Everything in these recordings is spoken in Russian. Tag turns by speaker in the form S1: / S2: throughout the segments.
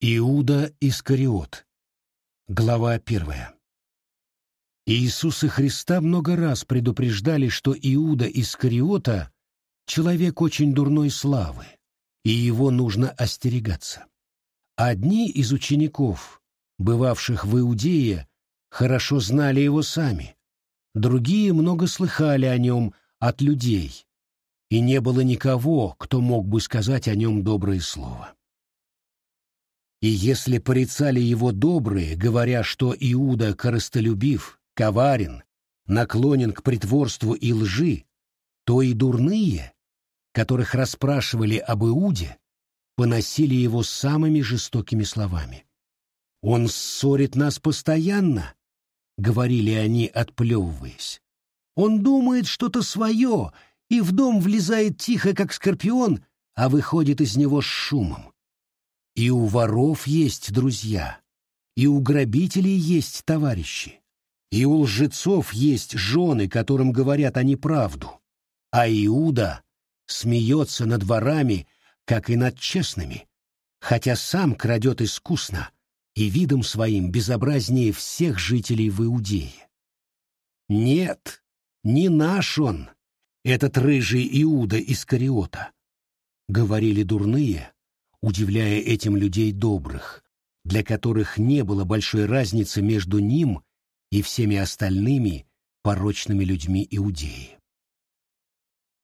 S1: Иуда Искариот. Глава первая. Иисуса Христа много раз предупреждали, что Иуда Искариота — человек очень дурной славы, и его нужно остерегаться. Одни из учеников, бывавших в Иудее, хорошо знали его сами, другие много слыхали о нем от людей, и не было никого, кто мог бы сказать о нем доброе слово. И если порицали его добрые, говоря, что Иуда корыстолюбив, коварен, наклонен к притворству и лжи, то и дурные, которых расспрашивали об Иуде, поносили его самыми жестокими словами. «Он ссорит нас постоянно», — говорили они, отплевываясь. «Он думает что-то свое и в дом влезает тихо, как скорпион, а выходит из него с шумом. И у воров есть друзья, и у грабителей есть товарищи, и у лжецов есть жены, которым говорят они правду. А Иуда смеется над ворами, как и над честными, хотя сам крадет искусно и видом своим безобразнее всех жителей в Иудее. Нет, не наш он, этот рыжий Иуда из Кариота, говорили дурные, удивляя этим людей добрых, для которых не было большой разницы между ним и всеми остальными порочными людьми Иудеи.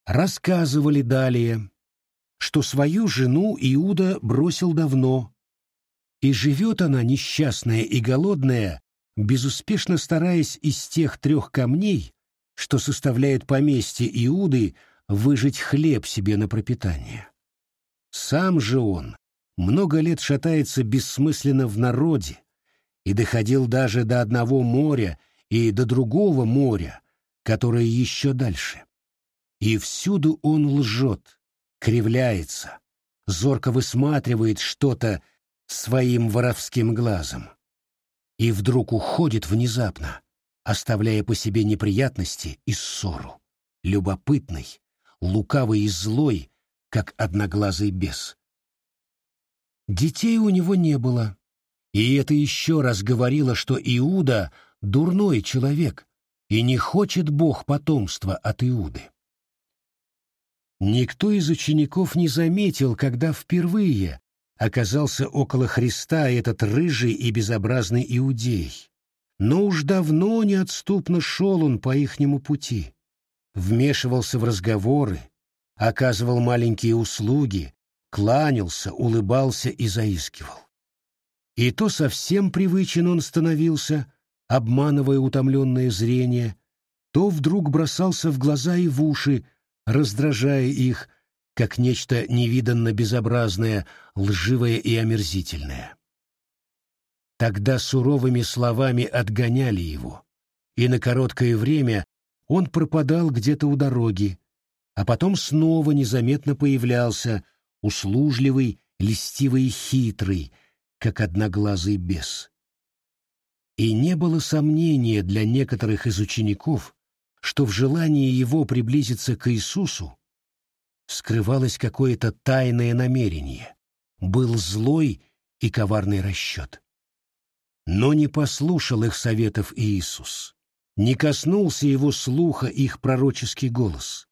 S1: Рассказывали далее, что свою жену Иуда бросил давно, и живет она несчастная и голодная, безуспешно стараясь из тех трех камней, что составляет поместье Иуды, выжить хлеб себе на пропитание. Сам же он много лет шатается бессмысленно в народе и доходил даже до одного моря и до другого моря, которое еще дальше. И всюду он лжет, кривляется, зорко высматривает что-то своим воровским глазом. И вдруг уходит внезапно, оставляя по себе неприятности и ссору, любопытный, лукавый и злой, как одноглазый бес. Детей у него не было, и это еще раз говорило, что Иуда — дурной человек, и не хочет Бог потомства от Иуды. Никто из учеников не заметил, когда впервые оказался около Христа этот рыжий и безобразный иудей. Но уж давно неотступно шел он по ихнему пути, вмешивался в разговоры, оказывал маленькие услуги, кланялся, улыбался и заискивал. И то совсем привычен он становился, обманывая утомленное зрение, то вдруг бросался в глаза и в уши, раздражая их, как нечто невиданно безобразное, лживое и омерзительное. Тогда суровыми словами отгоняли его, и на короткое время он пропадал где-то у дороги, а потом снова незаметно появлялся, услужливый, льстивый и хитрый, как одноглазый бес. И не было сомнения для некоторых из учеников, что в желании его приблизиться к Иисусу скрывалось какое-то тайное намерение, был злой и коварный расчет. Но не послушал их советов Иисус, не коснулся его слуха их пророческий голос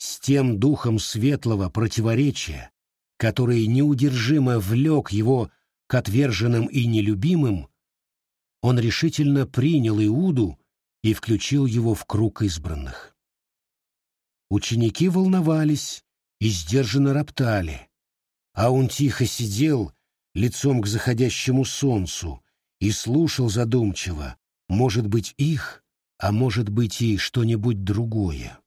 S1: с тем духом светлого противоречия, который неудержимо влек его к отверженным и нелюбимым, он решительно принял Иуду и включил его в круг избранных. Ученики волновались и сдержанно роптали, а он тихо сидел лицом к заходящему солнцу и слушал задумчиво, может быть, их, а может быть и что-нибудь другое.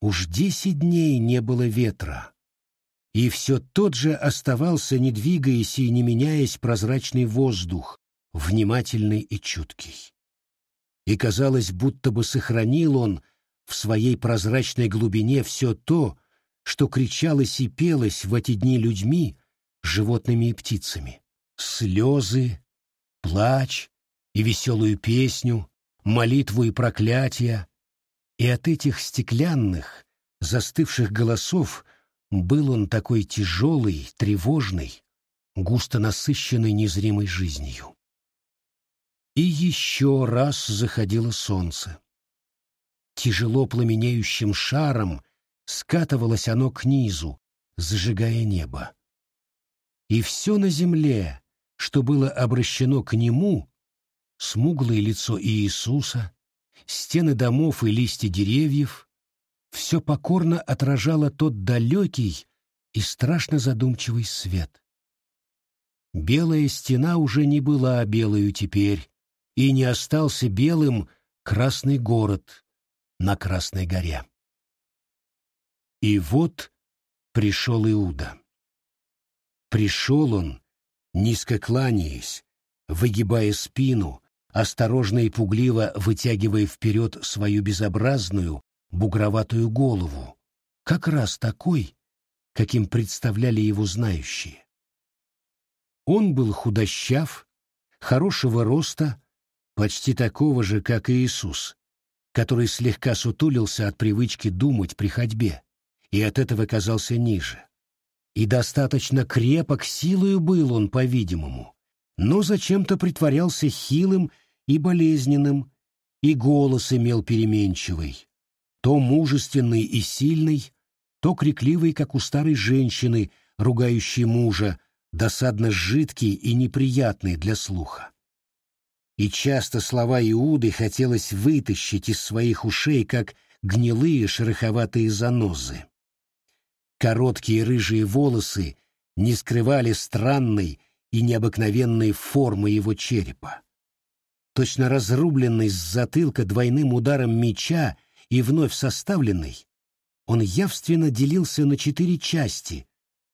S1: Уж десять дней не было ветра, и все тот же оставался, не двигаясь и не меняясь, прозрачный воздух, внимательный и чуткий. И казалось, будто бы сохранил он в своей прозрачной глубине все то, что кричалось и пелось в эти дни людьми, животными и птицами. Слезы, плач и веселую песню, молитву и проклятия, и от этих стеклянных, застывших голосов был он такой тяжелый, тревожный, густо насыщенной незримой жизнью. И еще раз заходило солнце. Тяжело пламенеющим шаром скатывалось оно к низу, зажигая небо. И все на земле, что было обращено к нему, смуглое лицо Иисуса, стены домов и листья деревьев, все покорно отражало тот далекий и страшно задумчивый свет. Белая стена уже не была белою теперь, и не остался белым красный город на Красной горе. И вот пришел Иуда. Пришел он, низко кланяясь, выгибая спину, осторожно и пугливо вытягивая вперед свою безобразную, бугроватую голову, как раз такой, каким представляли его знающие. Он был худощав, хорошего роста, почти такого же, как и Иисус, который слегка сутулился от привычки думать при ходьбе, и от этого казался ниже. И достаточно крепок силою был он, по-видимому, но зачем-то притворялся хилым и болезненным, и голос имел переменчивый, то мужественный и сильный, то крикливый, как у старой женщины, ругающей мужа, досадно жидкий и неприятный для слуха и часто слова Иуды хотелось вытащить из своих ушей, как гнилые шероховатые занозы. Короткие рыжие волосы не скрывали странной и необыкновенной формы его черепа. Точно разрубленный с затылка двойным ударом меча и вновь составленный, он явственно делился на четыре части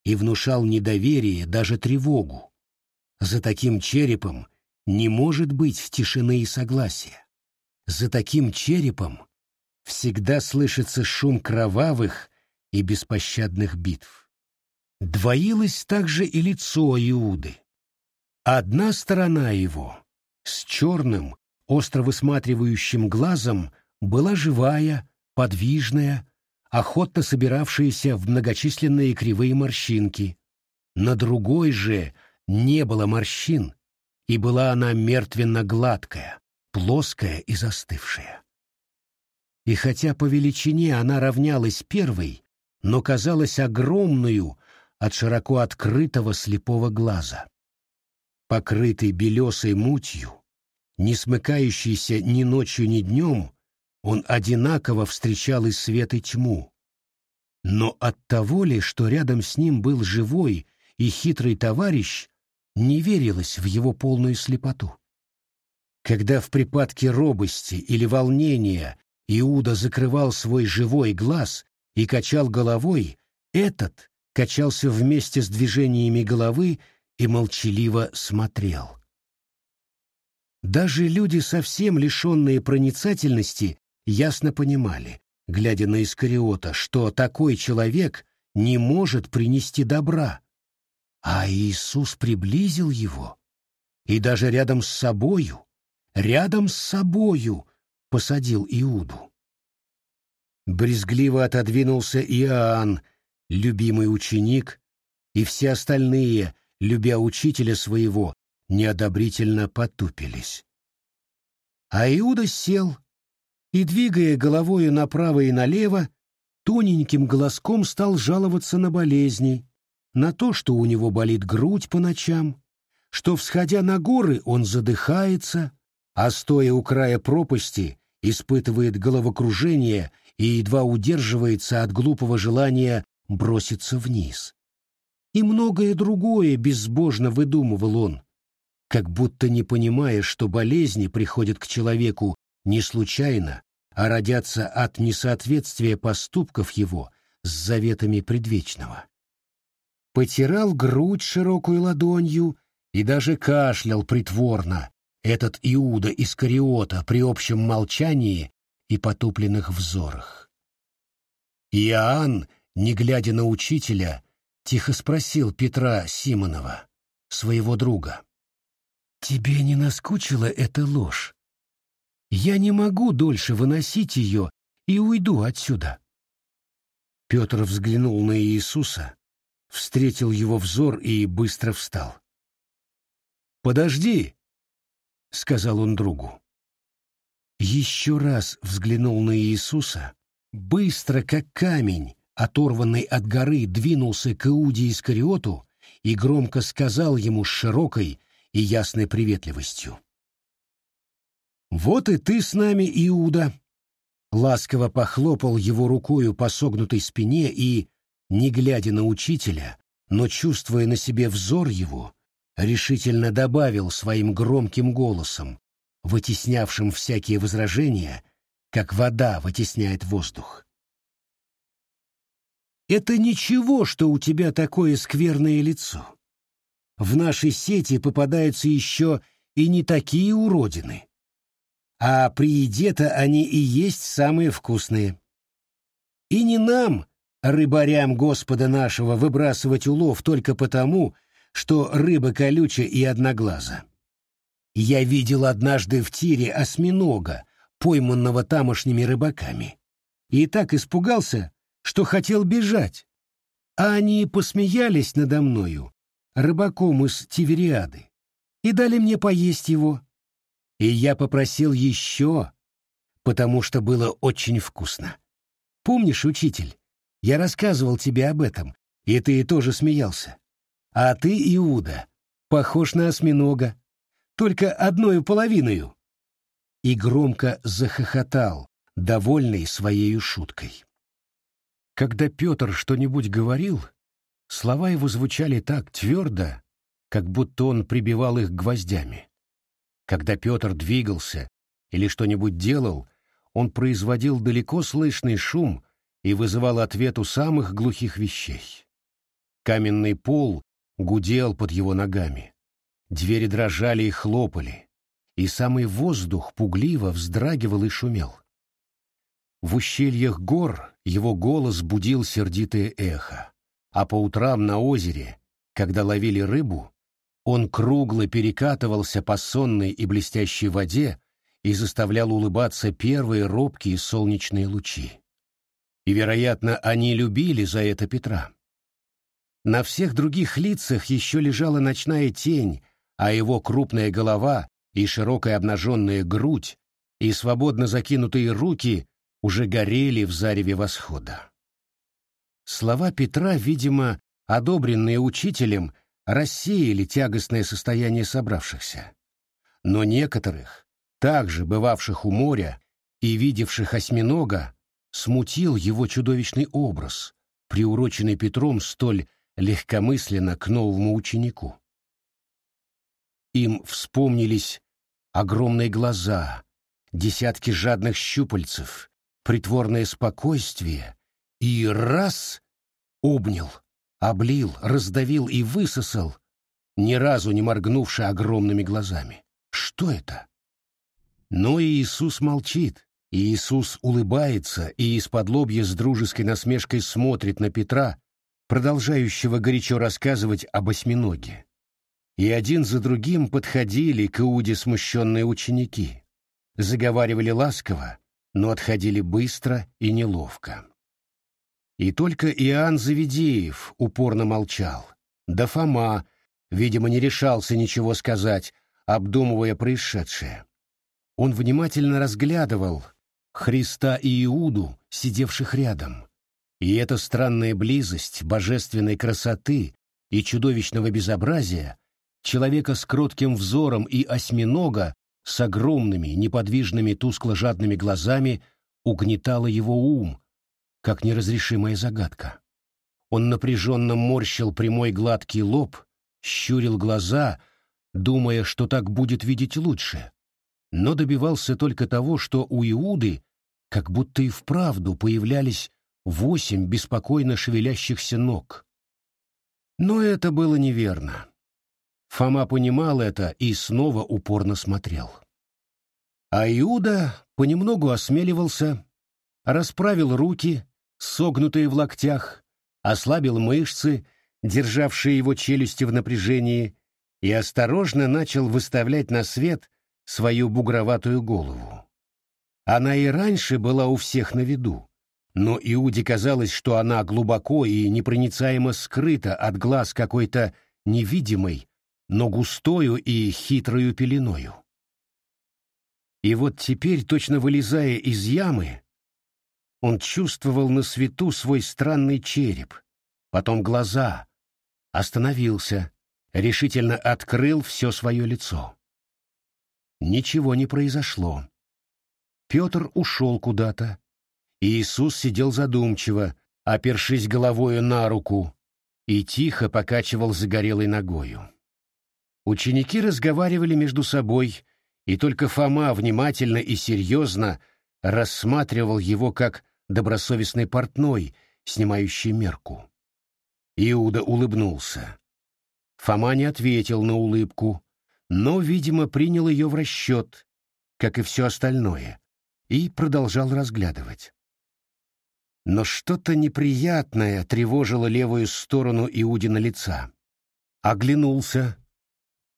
S1: и внушал недоверие, даже тревогу. За таким черепом не может быть тишины и согласия. За таким черепом всегда слышится шум кровавых и беспощадных битв. Двоилось также и лицо Иуды. Одна сторона его, с черным, остро высматривающим глазом, была живая, подвижная, охотно собиравшаяся в многочисленные кривые морщинки. На другой же не было морщин, и была она мертвенно-гладкая, плоская и застывшая. И хотя по величине она равнялась первой, но казалась огромную от широко открытого слепого глаза. Покрытый белесой мутью, не смыкающийся ни ночью, ни днем, он одинаково встречал и свет, и тьму. Но от того ли, что рядом с ним был живой и хитрый товарищ, не верилось в его полную слепоту. Когда в припадке робости или волнения Иуда закрывал свой живой глаз и качал головой, этот качался вместе с движениями головы и молчаливо смотрел. Даже люди, совсем лишенные проницательности, ясно понимали, глядя на Искариота, что такой человек не может принести добра, а Иисус приблизил его и даже рядом с собою, рядом с собою посадил Иуду. Брезгливо отодвинулся Иоанн, любимый ученик, и все остальные, любя учителя своего, неодобрительно потупились. А Иуда сел и, двигая головою направо и налево, тоненьким голоском стал жаловаться на болезни, на то, что у него болит грудь по ночам, что, всходя на горы, он задыхается, а стоя у края пропасти, испытывает головокружение и едва удерживается от глупого желания броситься вниз. И многое другое безбожно выдумывал он, как будто не понимая, что болезни приходят к человеку не случайно, а родятся от несоответствия поступков его с заветами предвечного потирал грудь широкой ладонью и даже кашлял притворно, этот Иуда Искариота при общем молчании и потупленных взорах. Иоанн, не глядя на учителя, тихо спросил Петра Симонова, своего друга. «Тебе не наскучила эта ложь? Я не могу дольше выносить ее и уйду отсюда». Петр взглянул на Иисуса, встретил его взор и быстро встал. «Подожди!» — сказал он другу. Еще раз взглянул на Иисуса, быстро, как камень, оторванный от горы, двинулся к Иуде Искариоту и громко сказал ему с широкой и ясной приветливостью. «Вот и ты с нами, Иуда!» Ласково похлопал его рукою по согнутой спине и, не глядя на учителя, но чувствуя на себе взор его, решительно добавил своим громким голосом, вытеснявшим всякие возражения, как вода вытесняет воздух. «Это ничего, что у тебя такое скверное лицо. В нашей сети попадаются еще и не такие уродины. А при еде-то они и есть самые вкусные. И не нам, рыбарям Господа нашего, выбрасывать улов только потому, что рыба колючая и одноглаза. Я видел однажды в тире осьминога, пойманного тамошними рыбаками, и так испугался, что хотел бежать. А они посмеялись надо мною, рыбаком из Тивериады, и дали мне поесть его. И я попросил еще, потому что было очень вкусно. Помнишь, учитель, я рассказывал тебе об этом, и ты тоже смеялся. А ты, Иуда, похож на осьминога, только одною половиною. И громко захохотал, довольный своей шуткой. Когда Петр что-нибудь говорил, слова его звучали так твердо, как будто он прибивал их гвоздями. Когда Петр двигался или что-нибудь делал, он производил далеко слышный шум и вызывал ответ у самых глухих вещей. Каменный пол гудел под его ногами. Двери дрожали и хлопали, и самый воздух пугливо вздрагивал и шумел. В ущельях гор его голос будил сердитое эхо, а по утрам на озере, когда ловили рыбу, он кругло перекатывался по сонной и блестящей воде и заставлял улыбаться первые робкие солнечные лучи. И, вероятно, они любили за это Петра. На всех других лицах еще лежала ночная тень, а его крупная голова и широкая обнаженная грудь и свободно закинутые руки уже горели в зареве восхода. Слова Петра, видимо, одобренные учителем, рассеяли тягостное состояние собравшихся. Но некоторых, также бывавших у моря и видевших осьминога, смутил его чудовищный образ, приуроченный Петром столь легкомысленно к новому ученику. Им вспомнились огромные глаза, десятки жадных щупальцев, притворное спокойствие и раз обнял, облил, раздавил и высосал, ни разу не моргнувши огромными глазами. Что это? Но и Иисус молчит, и Иисус улыбается и из-под лобья с дружеской насмешкой смотрит на Петра, продолжающего горячо рассказывать об осьминоге и один за другим подходили к Иуде смущенные ученики, заговаривали ласково, но отходили быстро и неловко. И только Иоанн Завидеев упорно молчал, да Фома, видимо, не решался ничего сказать, обдумывая происшедшее. Он внимательно разглядывал Христа и Иуду, сидевших рядом, и эта странная близость божественной красоты и чудовищного безобразия человека с кротким взором и осьминога с огромными, неподвижными, тускло-жадными глазами угнетала его ум, как неразрешимая загадка. Он напряженно морщил прямой гладкий лоб, щурил глаза, думая, что так будет видеть лучше, но добивался только того, что у Иуды как будто и вправду появлялись восемь беспокойно шевелящихся ног. Но это было неверно. Фома понимал это и снова упорно смотрел. А Иуда понемногу осмеливался, расправил руки, согнутые в локтях, ослабил мышцы, державшие его челюсти в напряжении, и осторожно начал выставлять на свет свою бугроватую голову. Она и раньше была у всех на виду, но Иуде казалось, что она глубоко и непроницаемо скрыта от глаз какой-то невидимой, но густою и хитрою пеленою. И вот теперь, точно вылезая из ямы, он чувствовал на свету свой странный череп, потом глаза, остановился, решительно открыл все свое лицо. Ничего не произошло. Петр ушел куда-то. Иисус сидел задумчиво, опершись головою на руку, и тихо покачивал загорелой ногою. Ученики разговаривали между собой, и только Фома внимательно и серьезно рассматривал его как добросовестный портной, снимающий мерку. Иуда улыбнулся. Фома не ответил на улыбку, но, видимо, принял ее в расчет, как и все остальное, и продолжал разглядывать. Но что-то неприятное тревожило левую сторону Иудина лица. Оглянулся.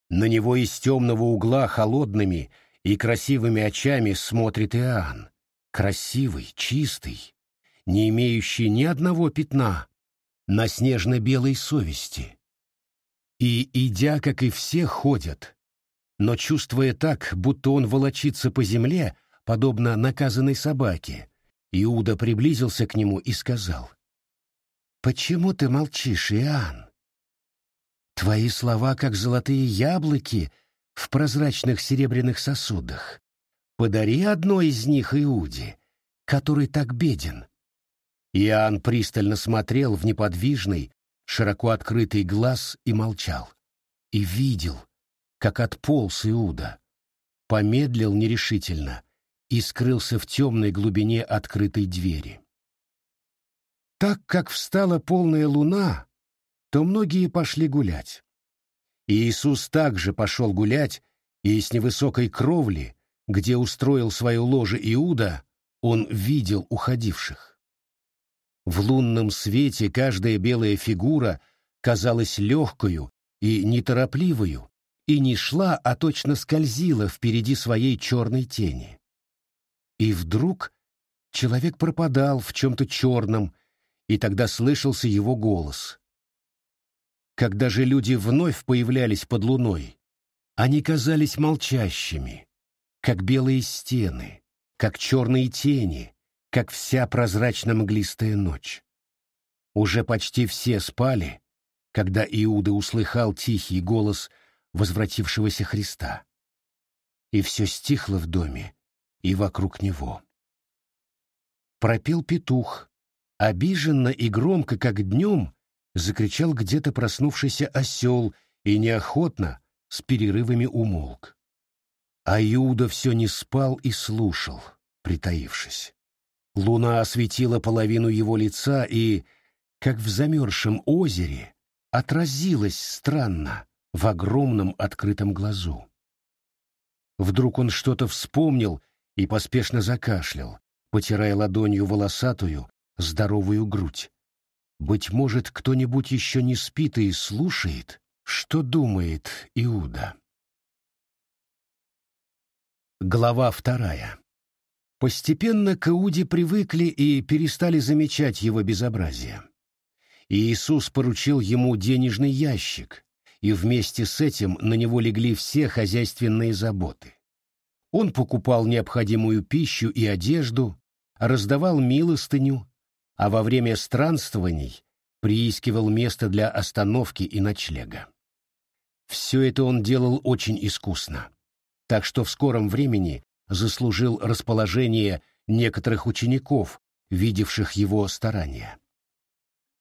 S1: На него из темного угла холодными и красивыми очами смотрит Иоанн. Красивый, чистый, не имеющий ни одного пятна на снежно-белой совести. И, идя, как и все, ходят, но чувствуя так, будто он волочится по земле, подобно наказанной собаке, Иуда приблизился к нему и сказал, «Почему ты молчишь, Иоанн? Твои слова, как золотые яблоки в прозрачных серебряных сосудах. Подари одно из них Иуде, который так беден». Иоанн пристально смотрел в неподвижный, широко открытый глаз и молчал. И видел, как отполз Иуда, помедлил нерешительно и скрылся в темной глубине открытой двери. Так как встала полная луна, то многие пошли гулять. И Иисус также пошел гулять, и с невысокой кровли, где устроил свое ложе Иуда, он видел уходивших. В лунном свете каждая белая фигура казалась легкою и неторопливою, и не шла, а точно скользила впереди своей черной тени. И вдруг человек пропадал в чем-то черном, и тогда слышался его голос. Когда же люди вновь появлялись под луной, они казались молчащими, как белые стены, как черные тени, как вся прозрачно-мглистая ночь. Уже почти все спали, когда Иуда услыхал тихий голос возвратившегося Христа. И все стихло в доме, и вокруг него. Пропел петух, обиженно и громко, как днем, закричал где-то проснувшийся осел и неохотно, с перерывами умолк. А Иуда все не спал и слушал, притаившись. Луна осветила половину его лица и, как в замерзшем озере, отразилась странно в огромном открытом глазу. Вдруг он что-то вспомнил и поспешно закашлял, потирая ладонью волосатую, здоровую грудь. Быть может, кто-нибудь еще не спит и слушает, что думает Иуда. Глава вторая. Постепенно к Иуде привыкли и перестали замечать его безобразие. Иисус поручил ему денежный ящик, и вместе с этим на него легли все хозяйственные заботы. Он покупал необходимую пищу и одежду, раздавал милостыню, а во время странствований приискивал место для остановки и ночлега. Все это он делал очень искусно, так что в скором времени заслужил расположение некоторых учеников, видевших его старания.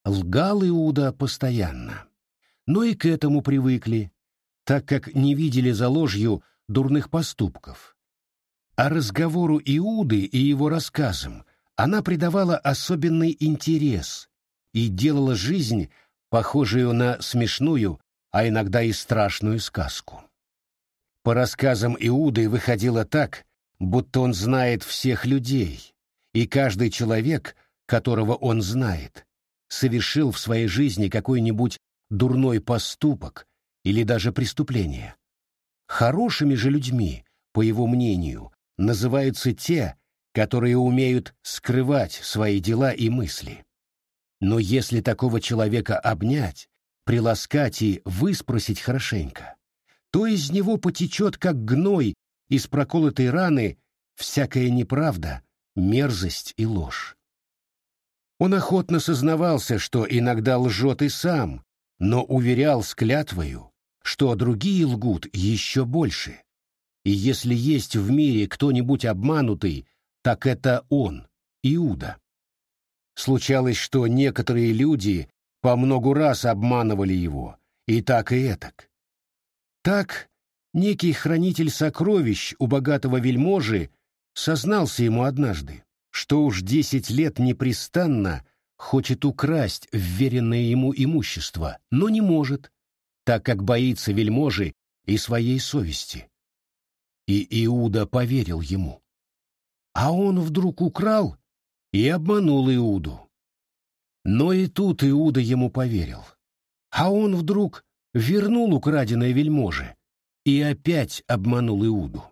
S1: Лгал Иуда постоянно, но и к этому привыкли, так как не видели за ложью дурных поступков, а разговору Иуды и его рассказам она придавала особенный интерес и делала жизнь похожую на смешную, а иногда и страшную сказку. По рассказам Иуды выходило так, будто он знает всех людей, и каждый человек, которого он знает, совершил в своей жизни какой-нибудь дурной поступок или даже преступление. Хорошими же людьми, по его мнению, называются те, которые умеют скрывать свои дела и мысли. Но если такого человека обнять, приласкать и выспросить хорошенько, то из него потечет, как гной из проколотой раны, всякая неправда, мерзость и ложь. Он охотно сознавался, что иногда лжет и сам, но уверял с клятвою, что другие лгут еще больше. И если есть в мире кто-нибудь обманутый, так это он, Иуда. Случалось, что некоторые люди по многу раз обманывали его, и так и этак. Так некий хранитель сокровищ у богатого вельможи сознался ему однажды, что уж десять лет непрестанно хочет украсть вверенное ему имущество, но не может, так как боится вельможи и своей совести. И Иуда поверил ему. А он вдруг украл и обманул Иуду. Но и тут Иуда ему поверил. А он вдруг вернул украденное вельможе и опять обманул Иуду.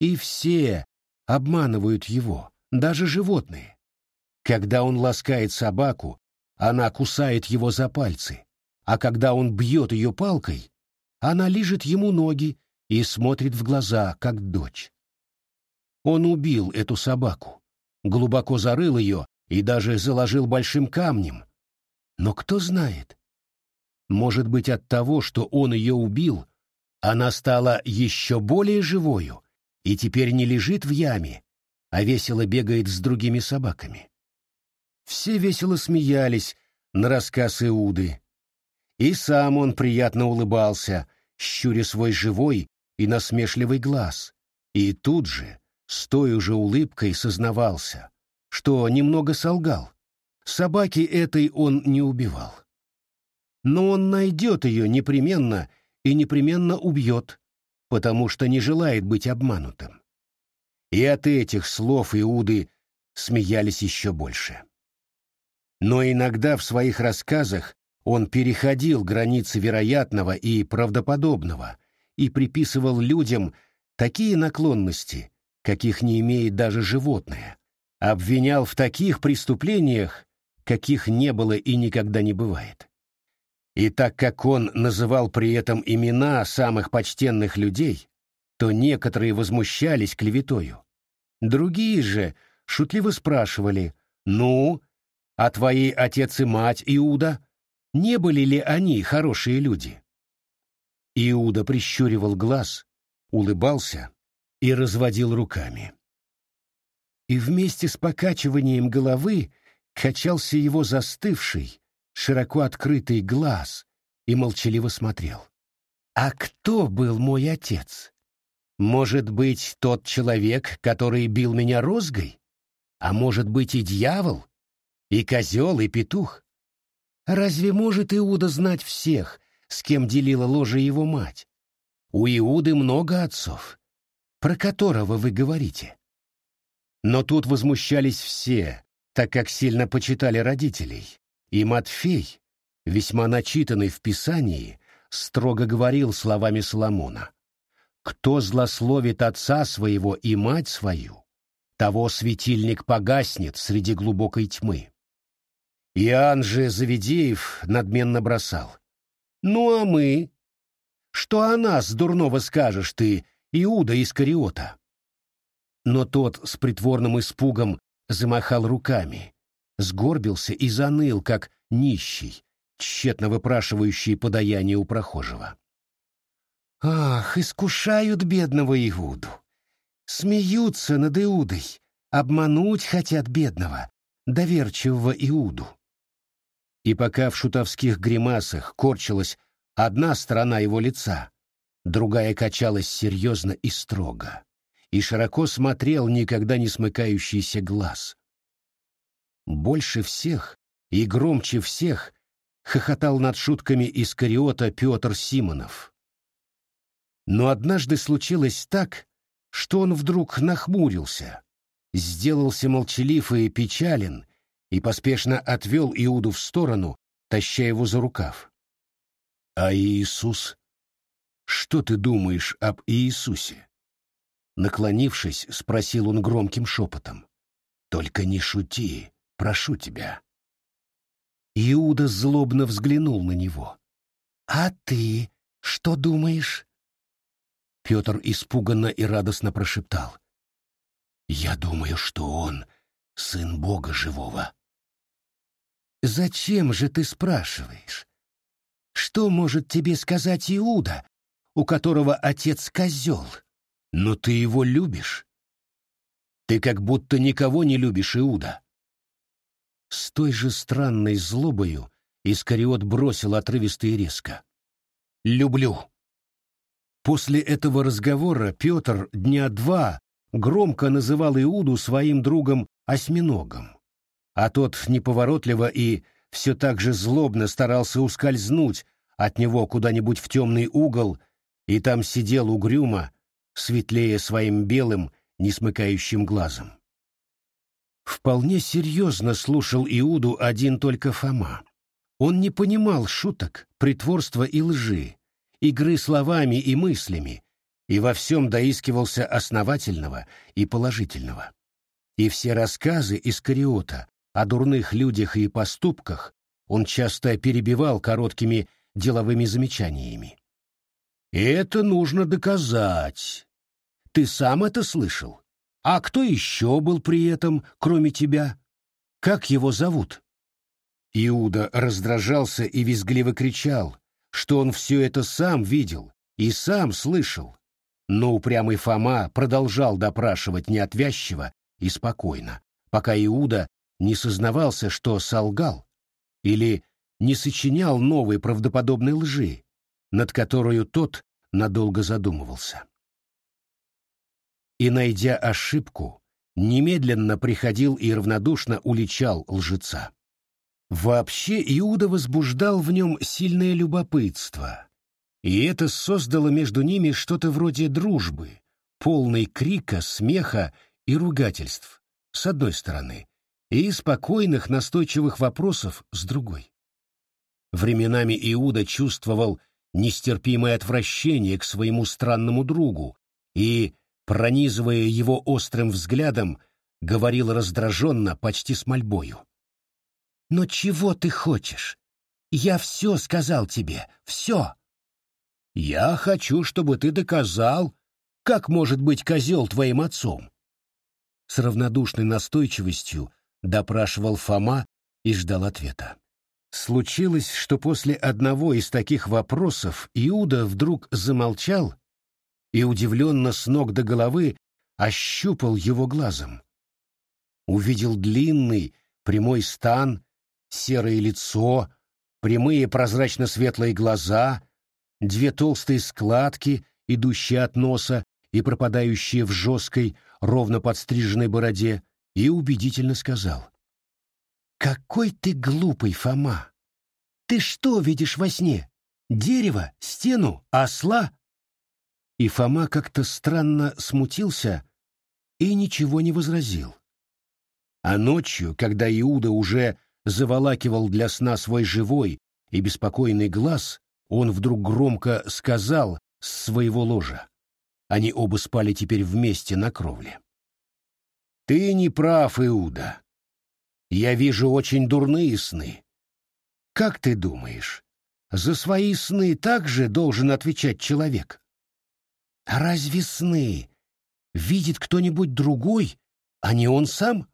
S1: И все обманывают его, даже животные. Когда он ласкает собаку, она кусает его за пальцы, а когда он бьет ее палкой, она лижет ему ноги и смотрит в глаза, как дочь. Он убил эту собаку, глубоко зарыл ее и даже заложил большим камнем. Но кто знает? Может быть, от того, что он ее убил, она стала еще более живою и теперь не лежит в яме, а весело бегает с другими собаками. Все весело смеялись на рассказ Иуды. И сам он приятно улыбался, щуря свой живой и насмешливый глаз, и тут же, с той уже улыбкой, сознавался, что немного солгал. Собаки этой он не убивал. Но он найдет ее непременно и непременно убьет, потому что не желает быть обманутым. И от этих слов Иуды смеялись еще больше. Но иногда в своих рассказах он переходил границы вероятного и правдоподобного и приписывал людям такие наклонности, каких не имеет даже животное, обвинял в таких преступлениях, каких не было и никогда не бывает. И так как он называл при этом имена самых почтенных людей, то некоторые возмущались клеветою. Другие же шутливо спрашивали, «Ну, а твои отец и мать, Иуда, не были ли они хорошие люди?» Иуда прищуривал глаз, улыбался и разводил руками и вместе с покачиванием головы качался его застывший, широко открытый глаз и молчаливо смотрел. «А кто был мой отец? Может быть, тот человек, который бил меня розгой? А может быть, и дьявол? И козел, и петух? Разве может Иуда знать всех, с кем делила ложе его мать? У Иуды много отцов. Про которого вы говорите?» Но тут возмущались все, так как сильно почитали родителей. И Матфей, весьма начитанный в Писании, строго говорил словами Соломона. «Кто злословит отца своего и мать свою, того светильник погаснет среди глубокой тьмы». Иоанн же Завидеев надменно бросал. «Ну а мы? Что о нас дурного скажешь ты, Иуда Искариота?» Но тот с притворным испугом замахал руками, сгорбился и заныл, как нищий, тщетно выпрашивающий подаяние у прохожего. «Ах, искушают бедного Иуду! Смеются над Иудой, обмануть хотят бедного, доверчивого Иуду!» И пока в шутовских гримасах корчилась одна сторона его лица, другая качалась серьезно и строго и широко смотрел никогда не смыкающийся глаз. Больше всех и громче всех хохотал над шутками Искариота Петр Симонов. Но однажды случилось так, что он вдруг нахмурился, сделался молчалив и печален, и поспешно отвел Иуду в сторону, таща его за рукав. «А Иисус? Что ты думаешь об Иисусе?» Наклонившись, спросил он громким шепотом. «Только не шути, прошу тебя». Иуда злобно взглянул на него. «А ты что думаешь?» Петр испуганно и радостно прошептал. «Я думаю, что он сын Бога живого». «Зачем же ты спрашиваешь? Что может тебе сказать Иуда, у которого отец козел?» Но ты его любишь. Ты как будто никого не любишь, Иуда. С той же странной злобою Искариот бросил отрывисто и резко. «Люблю». После этого разговора Петр дня два громко называл Иуду своим другом-осьминогом, а тот неповоротливо и все так же злобно старался ускользнуть от него куда-нибудь в темный угол и там сидел угрюмо, светлее своим белым, несмыкающим глазом. Вполне серьезно слушал Иуду один только Фома. Он не понимал шуток, притворства и лжи, игры словами и мыслями, и во всем доискивался основательного и положительного. И все рассказы из Кариота о дурных людях и поступках он часто перебивал короткими деловыми замечаниями. «Это нужно доказать. Ты сам это слышал? А кто еще был при этом, кроме тебя? Как его зовут?» Иуда раздражался и визгливо кричал, что он все это сам видел и сам слышал. Но упрямый Фома продолжал допрашивать неотвязчиво и спокойно, пока Иуда не сознавался, что солгал или не сочинял новой правдоподобной лжи, над которой тот надолго задумывался и, найдя ошибку, немедленно приходил и равнодушно уличал лжеца. Вообще Иуда возбуждал в нем сильное любопытство, и это создало между ними что-то вроде дружбы, полной крика, смеха и ругательств, с одной стороны, и спокойных настойчивых вопросов с другой. Временами Иуда чувствовал нестерпимое отвращение к своему странному другу и пронизывая его острым взглядом, говорил раздраженно, почти с мольбою. «Но чего ты хочешь? Я все сказал тебе, все!» «Я хочу, чтобы ты доказал, как может быть козел твоим отцом!» С равнодушной настойчивостью допрашивал Фома и ждал ответа. Случилось, что после одного из таких вопросов Иуда вдруг замолчал и удивленно с ног до головы ощупал его глазом. Увидел длинный, прямой стан, серое лицо, прямые прозрачно-светлые глаза, две толстые складки, идущие от носа и пропадающие в жесткой, ровно подстриженной бороде, и убедительно сказал. «Какой ты глупый, Фома! Ты что видишь во сне? Дерево, стену, осла и Фома как-то странно смутился и ничего не возразил. А ночью, когда Иуда уже заволакивал для сна свой живой и беспокойный глаз, он вдруг громко сказал с своего ложа. Они оба спали теперь вместе на кровле. «Ты не прав, Иуда. Я вижу очень дурные сны. Как ты думаешь, за свои сны также должен отвечать человек?» А разве сны видит кто-нибудь другой, а не он сам?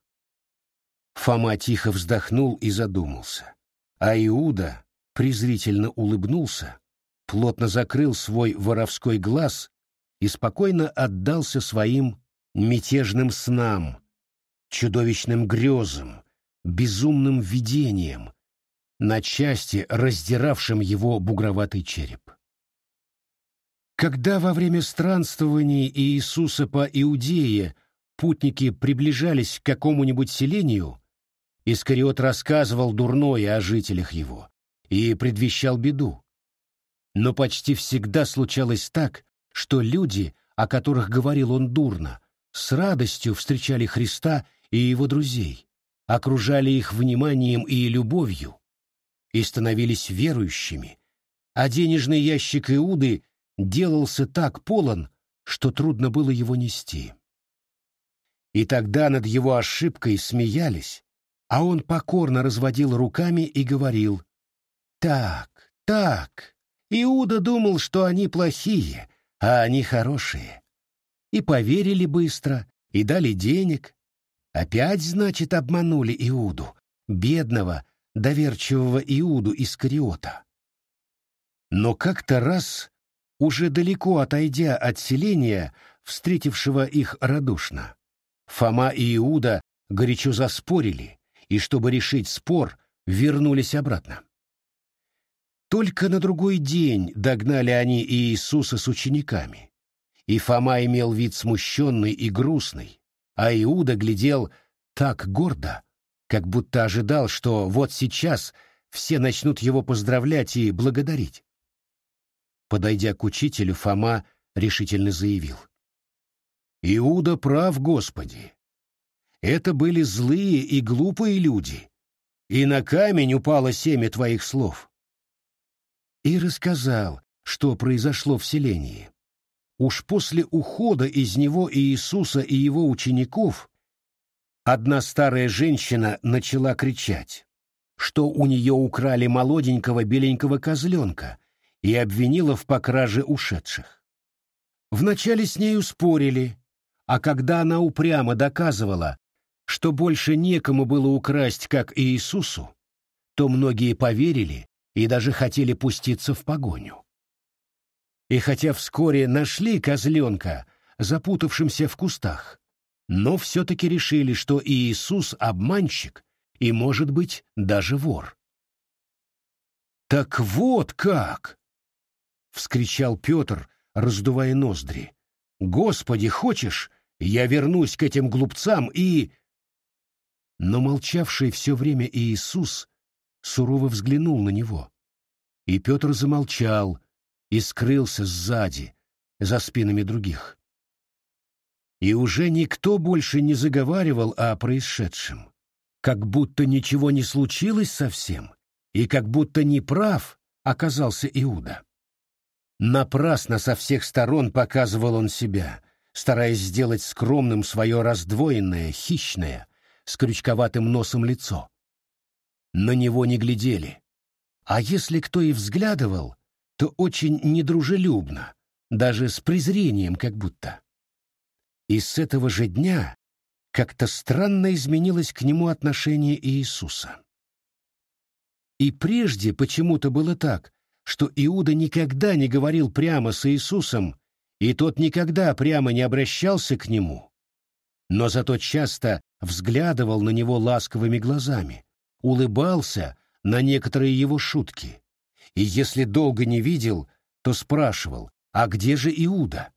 S1: Фома тихо вздохнул и задумался. А Иуда презрительно улыбнулся, плотно закрыл свой воровской глаз и спокойно отдался своим мятежным снам, чудовищным грезам, безумным видениям, на части раздиравшим его бугроватый череп. Когда во время странствований Иисуса по Иудее путники приближались к какому-нибудь селению, Искариот рассказывал дурное о жителях его и предвещал беду. Но почти всегда случалось так, что люди, о которых говорил он дурно, с радостью встречали Христа и его друзей, окружали их вниманием и любовью и становились верующими, а денежный ящик Иуды делался так полон, что трудно было его нести. И тогда над его ошибкой смеялись, а он покорно разводил руками и говорил «Так, так, Иуда думал, что они плохие, а они хорошие». И поверили быстро, и дали денег. Опять, значит, обманули Иуду, бедного, доверчивого Иуду из Кариота. Но как-то раз, уже далеко отойдя от селения, встретившего их радушно, Фома и Иуда горячо заспорили, и, чтобы решить спор, вернулись обратно. Только на другой день догнали они Иисуса с учениками. И Фома имел вид смущенный и грустный, а Иуда глядел так гордо, как будто ожидал, что вот сейчас все начнут его поздравлять и благодарить. Подойдя к учителю, Фома решительно заявил. «Иуда прав, Господи. Это были злые и глупые люди, и на камень упало семя твоих слов». И рассказал, что произошло в селении. Уж после ухода из него Иисуса и его учеников Одна старая женщина начала кричать, что у нее украли молоденького беленького козленка и обвинила в покраже ушедших. Вначале с нею спорили, а когда она упрямо доказывала, что больше некому было украсть, как Иисусу, то многие поверили и даже хотели пуститься в погоню. И хотя вскоре нашли козленка, запутавшимся в кустах, но все-таки решили, что Иисус — обманщик и, может быть, даже вор. «Так вот как!» — вскричал Петр, раздувая ноздри. «Господи, хочешь, я вернусь к этим глупцам и...» Но молчавший все время Иисус сурово взглянул на него. И Петр замолчал и скрылся сзади, за спинами других и уже никто больше не заговаривал о происшедшем. Как будто ничего не случилось совсем, и как будто неправ оказался Иуда. Напрасно со всех сторон показывал он себя, стараясь сделать скромным свое раздвоенное, хищное, с крючковатым носом лицо. На него не глядели. А если кто и взглядывал, то очень недружелюбно, даже с презрением как будто. И с этого же дня как-то странно изменилось к нему отношение Иисуса. И прежде почему-то было так, что Иуда никогда не говорил прямо с Иисусом, и тот никогда прямо не обращался к нему, но зато часто взглядывал на него ласковыми глазами, улыбался на некоторые его шутки, и если долго не видел, то спрашивал, а где же Иуда?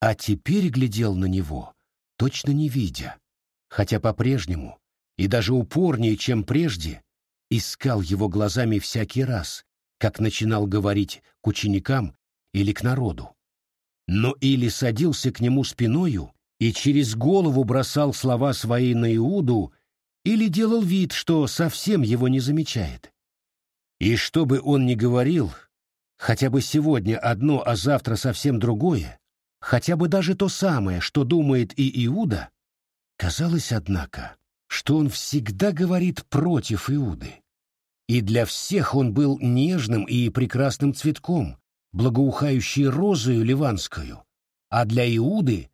S1: а теперь глядел на него, точно не видя, хотя по-прежнему, и даже упорнее, чем прежде, искал его глазами всякий раз, как начинал говорить к ученикам или к народу. Но или садился к нему спиною и через голову бросал слова свои на Иуду, или делал вид, что совсем его не замечает. И что бы он ни говорил, хотя бы сегодня одно, а завтра совсем другое, хотя бы даже то самое, что думает и Иуда, казалось, однако, что он всегда говорит против Иуды. И для всех он был нежным и прекрасным цветком, благоухающей розою ливанскую, а для Иуды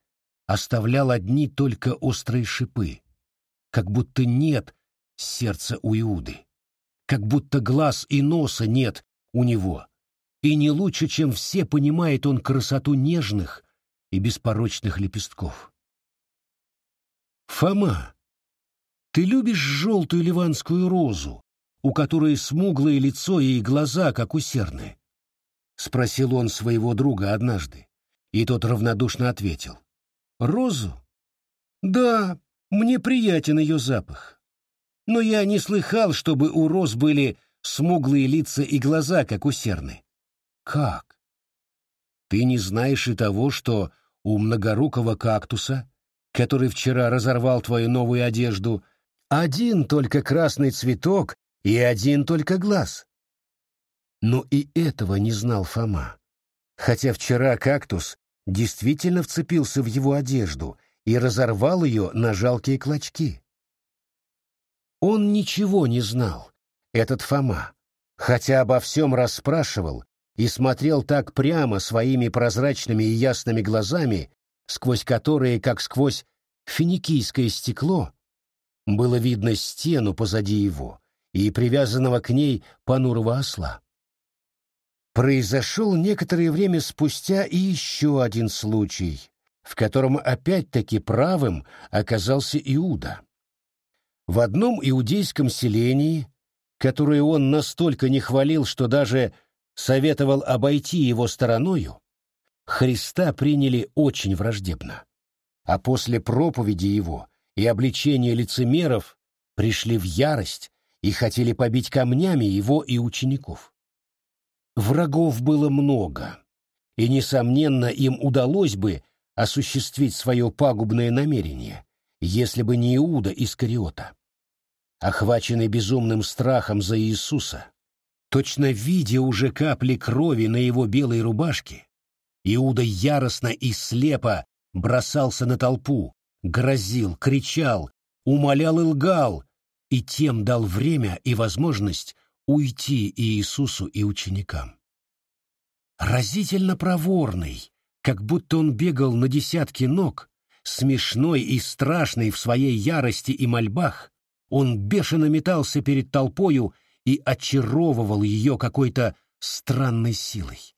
S1: оставлял одни только острые шипы, как будто нет сердца у Иуды, как будто глаз и носа нет у него, и не лучше, чем все понимает он красоту нежных, и беспорочных лепестков. «Фома, ты любишь желтую ливанскую розу, у которой смуглое лицо и глаза, как у серны?» — спросил он своего друга однажды, и тот равнодушно ответил. «Розу? Да, мне приятен ее запах. Но я не слыхал, чтобы у роз были смуглые лица и глаза, как у серны. Как? Ты не знаешь и того, что у многорукого кактуса, который вчера разорвал твою новую одежду, один только красный цветок и один только глаз. Но и этого не знал Фома. Хотя вчера кактус действительно вцепился в его одежду и разорвал ее на жалкие клочки. Он ничего не знал, этот Фома, хотя обо всем расспрашивал и смотрел так прямо своими прозрачными и ясными глазами, сквозь которые, как сквозь финикийское стекло, было видно стену позади его и привязанного к ней понурого осла. Произошел некоторое время спустя и еще один случай, в котором опять-таки правым оказался Иуда. В одном иудейском селении, которое он настолько не хвалил, что даже советовал обойти его стороною, Христа приняли очень враждебно. А после проповеди его и обличения лицемеров пришли в ярость и хотели побить камнями его и учеников. Врагов было много, и, несомненно, им удалось бы осуществить свое пагубное намерение, если бы не Иуда Искариота. Охваченный безумным страхом за Иисуса, точно видя уже капли крови на его белой рубашке, Иуда яростно и слепо бросался на толпу, грозил, кричал, умолял и лгал, и тем дал время и возможность уйти Иисусу, и ученикам. Разительно проворный, как будто он бегал на десятки ног, смешной и страшный в своей ярости и мольбах, он бешено метался перед толпою и очаровывал ее какой-то странной силой.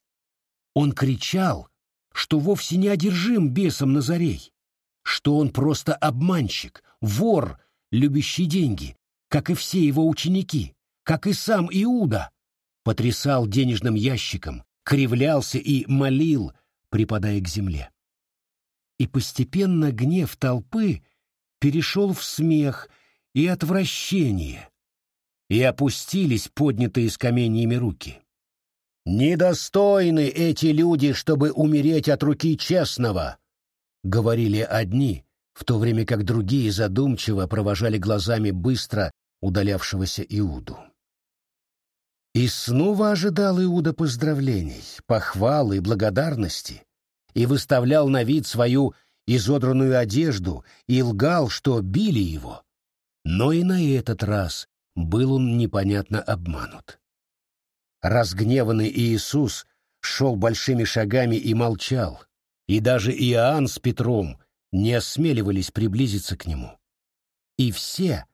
S1: Он кричал, что вовсе не одержим бесом Назарей, что он просто обманщик, вор, любящий деньги, как и все его ученики, как и сам Иуда, потрясал денежным ящиком, кривлялся и молил, припадая к земле. И постепенно гнев толпы перешел в смех и отвращение, и опустились поднятые с руки. «Недостойны эти люди, чтобы умереть от руки честного», — говорили одни, в то время как другие задумчиво провожали глазами быстро удалявшегося Иуду. И снова ожидал Иуда поздравлений, похвал и благодарности, и выставлял на вид свою изодранную одежду и лгал, что били его. Но и на этот раз был он непонятно обманут. Разгневанный Иисус шел большими шагами и молчал, и даже Иоанн с Петром не осмеливались приблизиться к нему. И все,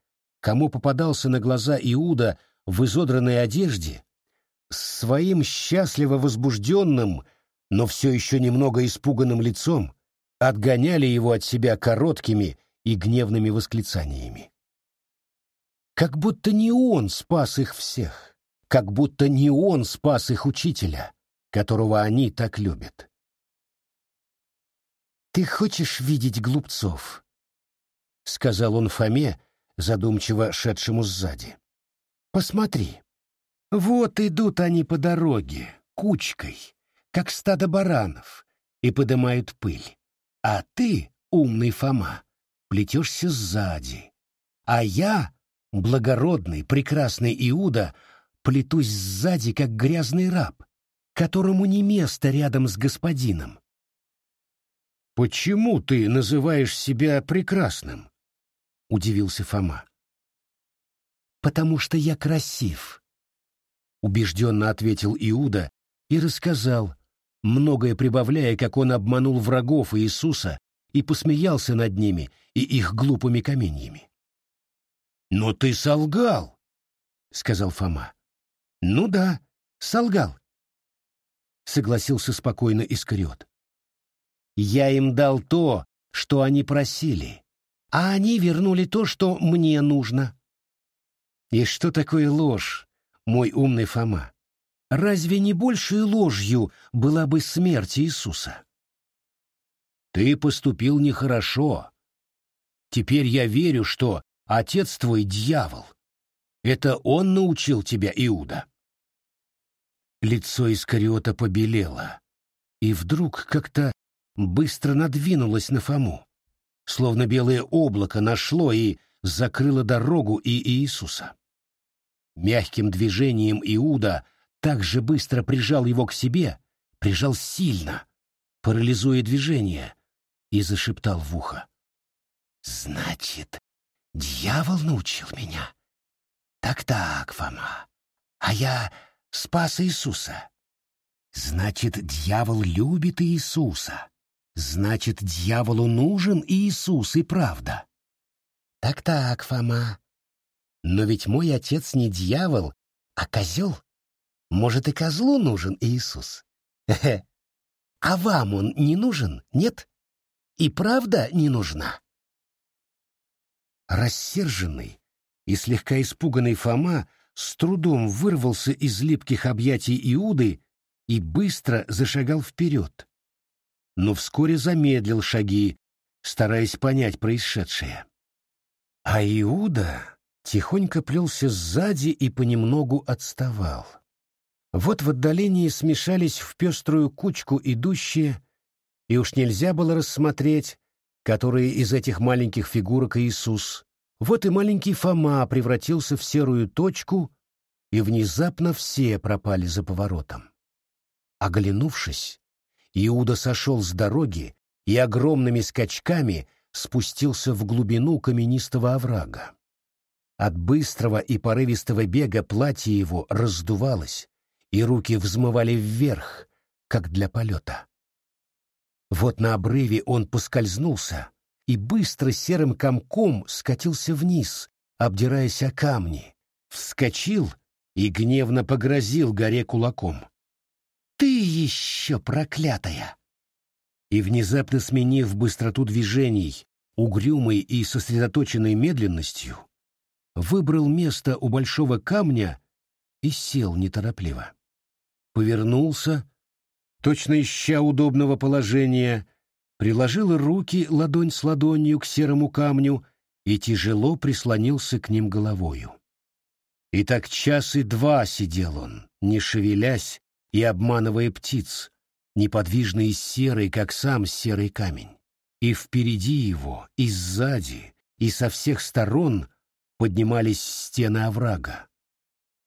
S1: кому попадался на глаза Иуда в изодранной одежде, своим счастливо возбужденным, но все еще немного испуганным лицом, отгоняли его от себя короткими и гневными восклицаниями. Как будто не он спас их всех как будто не он спас их учителя, которого они так любят. «Ты хочешь видеть глупцов?» — сказал он Фоме, задумчиво шедшему сзади. «Посмотри, вот идут они по дороге, кучкой, как стадо баранов, и подымают пыль. А ты, умный Фома, плетешься сзади. А я, благородный, прекрасный Иуда, плетусь сзади, как грязный раб, которому не место рядом с господином. «Почему ты называешь себя прекрасным?» — удивился Фома. «Потому что я красив», — убежденно ответил Иуда и рассказал, многое прибавляя, как он обманул врагов Иисуса и посмеялся над ними и их глупыми каменьями. «Но ты солгал», — сказал Фома. «Ну да, солгал», — согласился спокойно Искариот. «Я им дал то, что они просили, а они вернули то, что мне нужно». «И что такое ложь, мой умный Фома? Разве не большей ложью была бы смерть Иисуса?» «Ты поступил нехорошо. Теперь я верю, что отец твой дьявол. Это он научил тебя, Иуда». Лицо Искариота побелело, и вдруг как-то быстро надвинулось на Фому, словно белое облако нашло и закрыло дорогу и Иисуса. Мягким движением Иуда так же быстро прижал его к себе, прижал сильно, парализуя движение, и зашептал в ухо. «Значит, дьявол научил меня? Так-так, Фома, а я спас Иисуса. Значит, дьявол любит Иисуса. Значит, дьяволу нужен Иисус и правда. Так-так, Фома. Но ведь мой отец не дьявол, а козел. Может, и козлу нужен Иисус? Хе-хе. А вам он не нужен, нет? И правда не нужна? Рассерженный и слегка испуганный Фома с трудом вырвался из липких объятий Иуды и быстро зашагал вперед. Но вскоре замедлил шаги, стараясь понять происшедшее. А Иуда тихонько плелся сзади и понемногу отставал. Вот в отдалении смешались в пеструю кучку идущие, и уж нельзя было рассмотреть, которые из этих маленьких фигурок Иисус. Вот и маленький Фома превратился в серую точку, и внезапно все пропали за поворотом. Оглянувшись, Иуда сошел с дороги и огромными скачками спустился в глубину каменистого оврага. От быстрого и порывистого бега платье его раздувалось, и руки взмывали вверх, как для полета. Вот на обрыве он поскользнулся и быстро серым комком скатился вниз, обдираясь о камни, вскочил и гневно погрозил горе кулаком. Ты еще проклятая!» И внезапно сменив быстроту движений, угрюмой и сосредоточенной медленностью, выбрал место у большого камня и сел неторопливо. Повернулся, точно ища удобного положения, приложил руки ладонь с ладонью к серому камню и тяжело прислонился к ним головою. И так час и два сидел он, не шевелясь, и обманывая птиц, неподвижный и серый, как сам серый камень. И впереди его, и сзади, и со всех сторон поднимались стены оврага,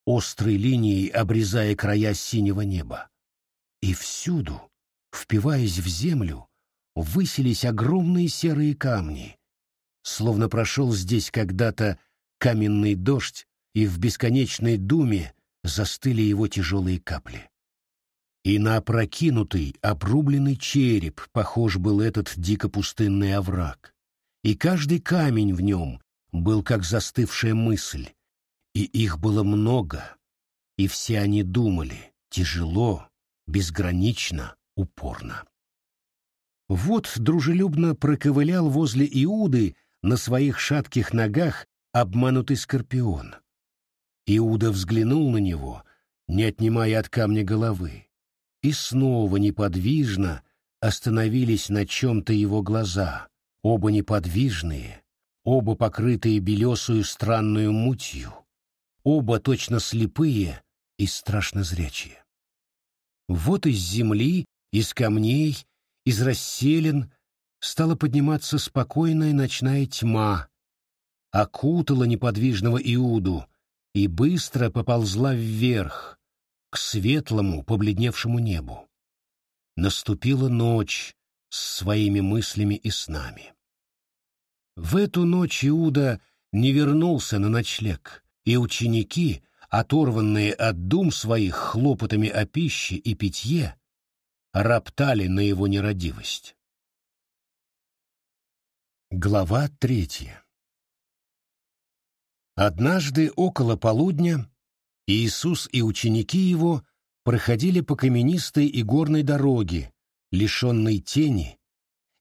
S1: острой линией обрезая края синего неба. И всюду, впиваясь в землю, высились огромные серые камни, словно прошел здесь когда-то каменный дождь, и в бесконечной думе застыли его тяжелые капли. И на опрокинутый, обрубленный череп похож был этот дико-пустынный овраг. И каждый камень в нем был как застывшая мысль. И их было много. И все они думали, тяжело, безгранично, упорно. Вот дружелюбно проковылял возле Иуды на своих шатких ногах обманутый скорпион. Иуда взглянул на него, не отнимая от камня головы и снова неподвижно остановились на чем-то его глаза, оба неподвижные, оба покрытые белесую странную мутью, оба точно слепые и страшно зрячие. Вот из земли, из камней, из расселин стала подниматься спокойная ночная тьма, окутала неподвижного Иуду и быстро поползла вверх, к светлому, побледневшему небу. Наступила ночь с своими мыслями и снами. В эту ночь Иуда не вернулся на ночлег, и ученики, оторванные от дум своих хлопотами о пище и питье, роптали на его нерадивость. Глава третья Однажды около полудня Иисус и ученики его проходили по каменистой и горной дороге, лишенной тени,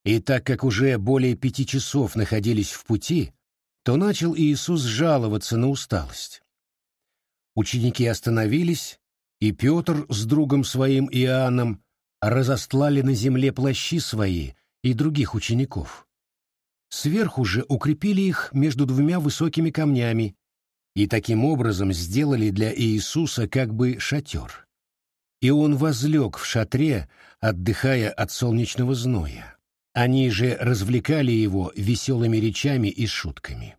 S1: и так как уже более пяти часов находились в пути, то начал Иисус жаловаться на усталость. Ученики остановились, и Петр с другом своим Иоанном разостлали на земле плащи свои и других учеников. Сверху же укрепили их между двумя высокими камнями, и таким образом сделали для Иисуса как бы шатер. И он возлег в шатре, отдыхая от солнечного зноя. Они же развлекали его веселыми речами и шутками.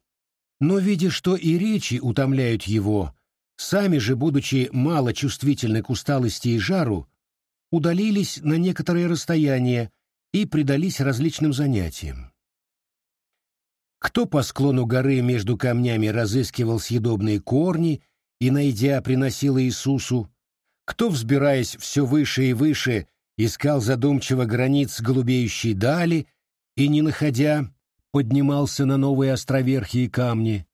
S1: Но, видя, что и речи утомляют его, сами же, будучи мало чувствительны к усталости и жару, удалились на некоторое расстояние и предались различным занятиям. Кто по склону горы между камнями разыскивал съедобные корни и, найдя, приносил Иисусу, кто, взбираясь все выше и выше, искал задумчиво границ голубеющей дали и, не находя, поднимался на новые островерхие камни.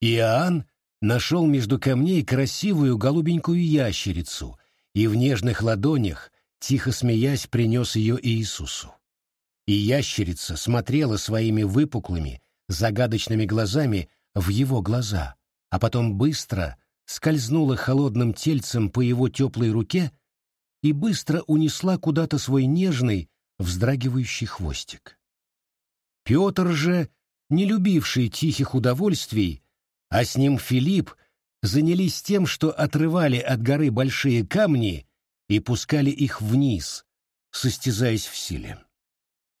S1: Иоанн нашел между камней красивую голубенькую ящерицу и в нежных ладонях, тихо смеясь, принес ее Иисусу. И ящерица смотрела своими выпуклыми, загадочными глазами в его глаза, а потом быстро скользнула холодным тельцем по его теплой руке и быстро унесла куда-то свой нежный, вздрагивающий хвостик. Петр же, не любивший тихих удовольствий, а с ним Филипп, занялись тем, что отрывали от горы большие камни и пускали их вниз, состязаясь в силе.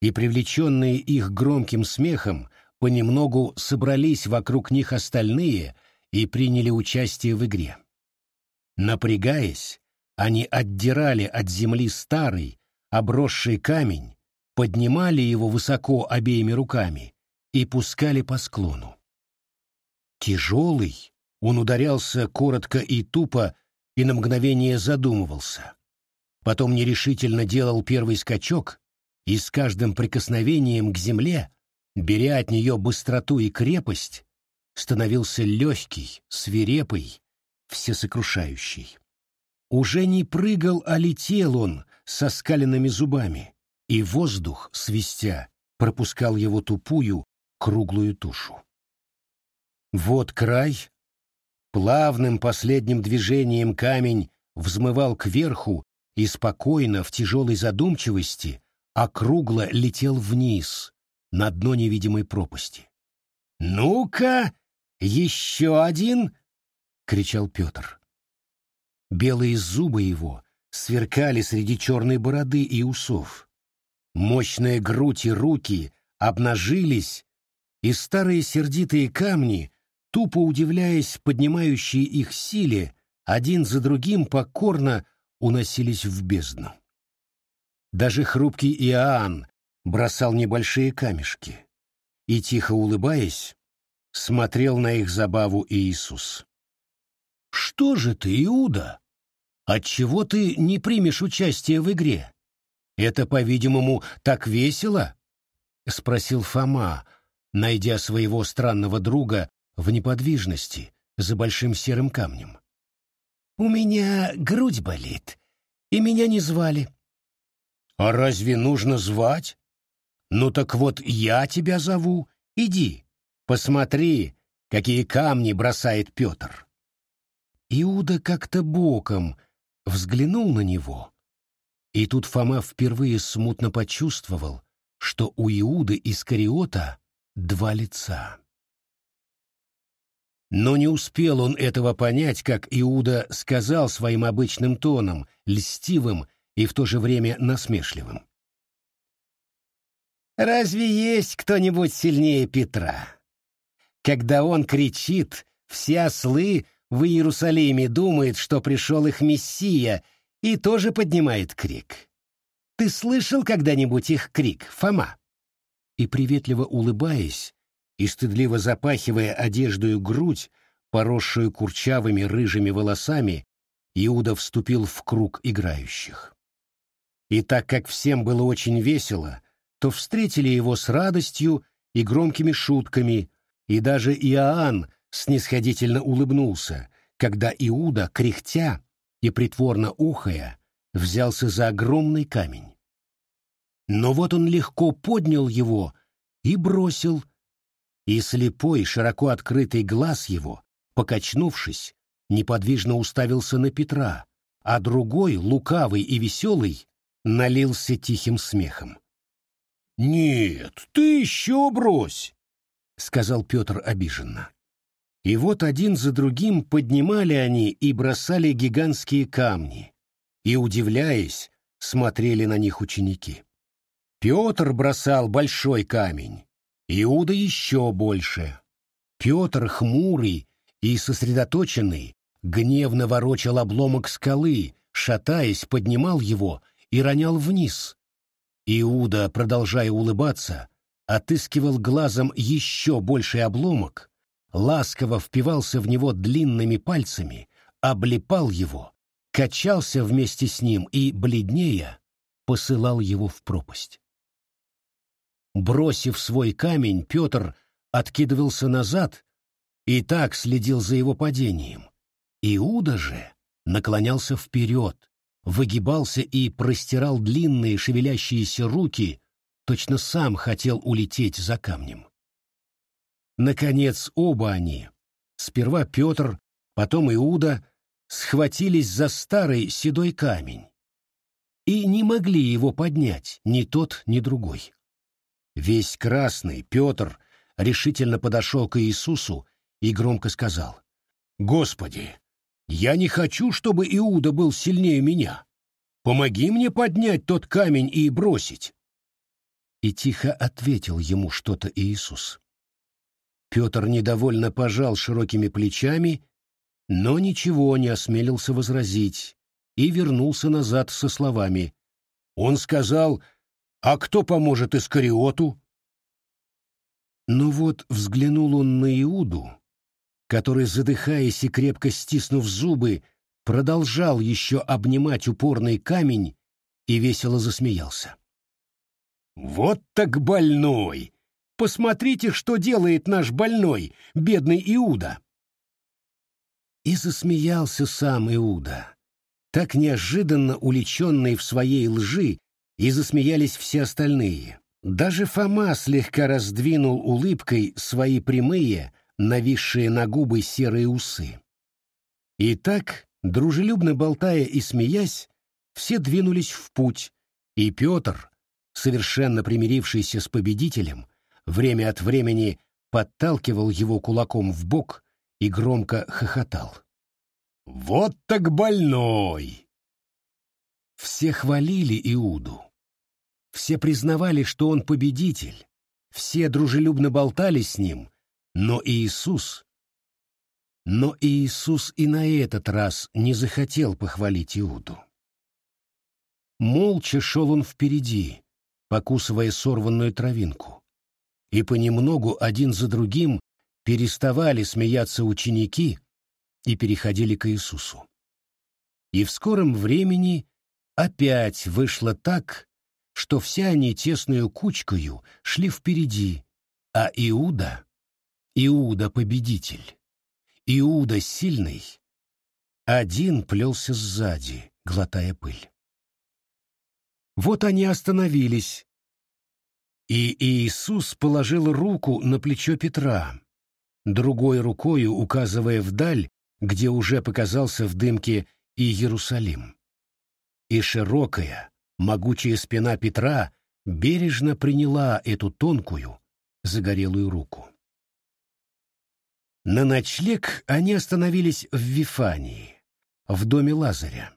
S1: И привлеченные их громким смехом, понемногу собрались вокруг них остальные и приняли участие в игре. Напрягаясь, они отдирали от земли старый, обросший камень, поднимали его высоко обеими руками и пускали по склону. Тяжелый, он ударялся коротко и тупо и на мгновение задумывался. Потом нерешительно делал первый скачок и с каждым прикосновением к земле, беря от нее быстроту и крепость, становился легкий, свирепый, всесокрушающий. Уже не прыгал, а летел он со скаленными зубами, и воздух, свистя, пропускал его тупую, круглую тушу. Вот край. Плавным последним движением камень взмывал кверху и спокойно, в тяжелой задумчивости, округло летел вниз, на дно невидимой пропасти. «Ну-ка, еще один!» — кричал Петр. Белые зубы его сверкали среди черной бороды и усов. Мощная грудь и руки обнажились, и старые сердитые камни тупо удивляясь поднимающей их силе, один за другим покорно уносились в бездну. Даже хрупкий Иоанн бросал небольшие камешки и, тихо улыбаясь, смотрел на их забаву Иисус. «Что же ты, Иуда? Отчего ты не примешь участие в игре? Это, по-видимому, так весело?» — спросил Фома, найдя своего странного друга в неподвижности за большим серым камнем. «У меня грудь болит, и меня не звали». «А разве нужно звать? Ну так вот я тебя зову, иди, посмотри, какие камни бросает Петр». Иуда как-то боком взглянул на него, и тут Фома впервые смутно почувствовал, что у Иуды Искариота два лица. Но не успел он этого понять, как Иуда сказал своим обычным тоном, льстивым и в то же время насмешливым. «Разве есть кто-нибудь сильнее Петра? Когда он кричит, все ослы в Иерусалиме думают, что пришел их Мессия, и тоже поднимает крик. Ты слышал когда-нибудь их крик, Фома?» И приветливо улыбаясь, и, стыдливо запахивая одеждою грудь, поросшую курчавыми рыжими волосами, Иуда вступил в круг играющих. И так как всем было очень весело, то встретили его с радостью и громкими шутками, и даже Иоанн снисходительно улыбнулся, когда Иуда, кряхтя и притворно ухая, взялся за огромный камень. Но вот он легко поднял его и бросил, и слепой, широко открытый глаз его, покачнувшись, неподвижно уставился на Петра, а другой, лукавый и веселый, налился тихим смехом. «Нет, ты еще брось!» — сказал Петр обиженно. И вот один за другим поднимали они и бросали гигантские камни, и, удивляясь, смотрели на них ученики. Петр бросал большой камень, Иуда еще больше. Петр, хмурый и сосредоточенный, гневно ворочал обломок скалы, шатаясь, поднимал его и ронял вниз. Иуда, продолжая улыбаться, отыскивал глазом еще больший обломок, ласково впивался в него длинными пальцами, облепал его, качался вместе с ним и, бледнее, посылал его в пропасть. Бросив свой камень, Петр откидывался назад и так следил за его падением. Иуда же наклонялся вперед, выгибался и простирал длинные шевелящиеся руки, точно сам хотел улететь за камнем. Наконец оба они, сперва Петр, потом Иуда, схватились за старый седой камень и не могли его поднять ни тот, ни другой. Весь красный Петр решительно подошел к Иисусу и громко сказал, «Господи, я не хочу, чтобы Иуда был сильнее меня. Помоги мне поднять тот камень и бросить. И тихо ответил ему что-то Иисус. Петр недовольно пожал широкими плечами, но ничего не осмелился возразить и вернулся назад со словами. Он сказал, «А кто поможет Искариоту?» Но вот взглянул он на Иуду, который, задыхаясь и крепко стиснув зубы, продолжал еще обнимать упорный камень и весело засмеялся. «Вот так больной! Посмотрите, что делает наш больной, бедный Иуда!» И засмеялся сам Иуда, так неожиданно уличенный в своей лжи, и засмеялись все остальные. Даже Фома слегка раздвинул улыбкой свои прямые, нависшие на губы серые усы. И так, дружелюбно болтая и смеясь, все двинулись в путь, и Петр, совершенно примирившийся с победителем, время от времени подталкивал его кулаком в бок и громко хохотал. «Вот так больной!» Все хвалили Иуду. Все признавали, что он победитель. Все дружелюбно болтали с ним, но Иисус... Но Иисус и на этот раз не захотел похвалить Иуду. Молча шел он впереди, покусывая сорванную травинку. И понемногу один за другим переставали смеяться ученики и переходили к Иисусу. И в скором времени опять вышло так, что все они тесную кучкою шли впереди, а Иуда Иуда победитель, Иуда сильный, один плелся сзади, глотая пыль. Вот они остановились, и Иисус положил руку на плечо Петра, другой рукою указывая вдаль, где уже показался в дымке и Иерусалим. И широкая, могучая спина Петра бережно приняла эту тонкую, загорелую руку. На ночлег они остановились в Вифании, в доме Лазаря.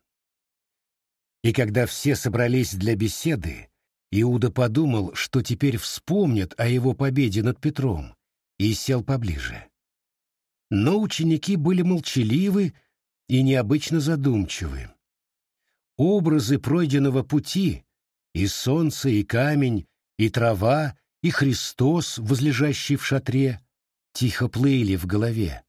S1: И когда все собрались для беседы, Иуда подумал, что теперь вспомнят о его победе над Петром, и сел поближе. Но ученики были молчаливы и необычно задумчивы. Образы пройденного пути — и солнце, и камень, и трава, и Христос, возлежащий в шатре — тихо плыли в голове,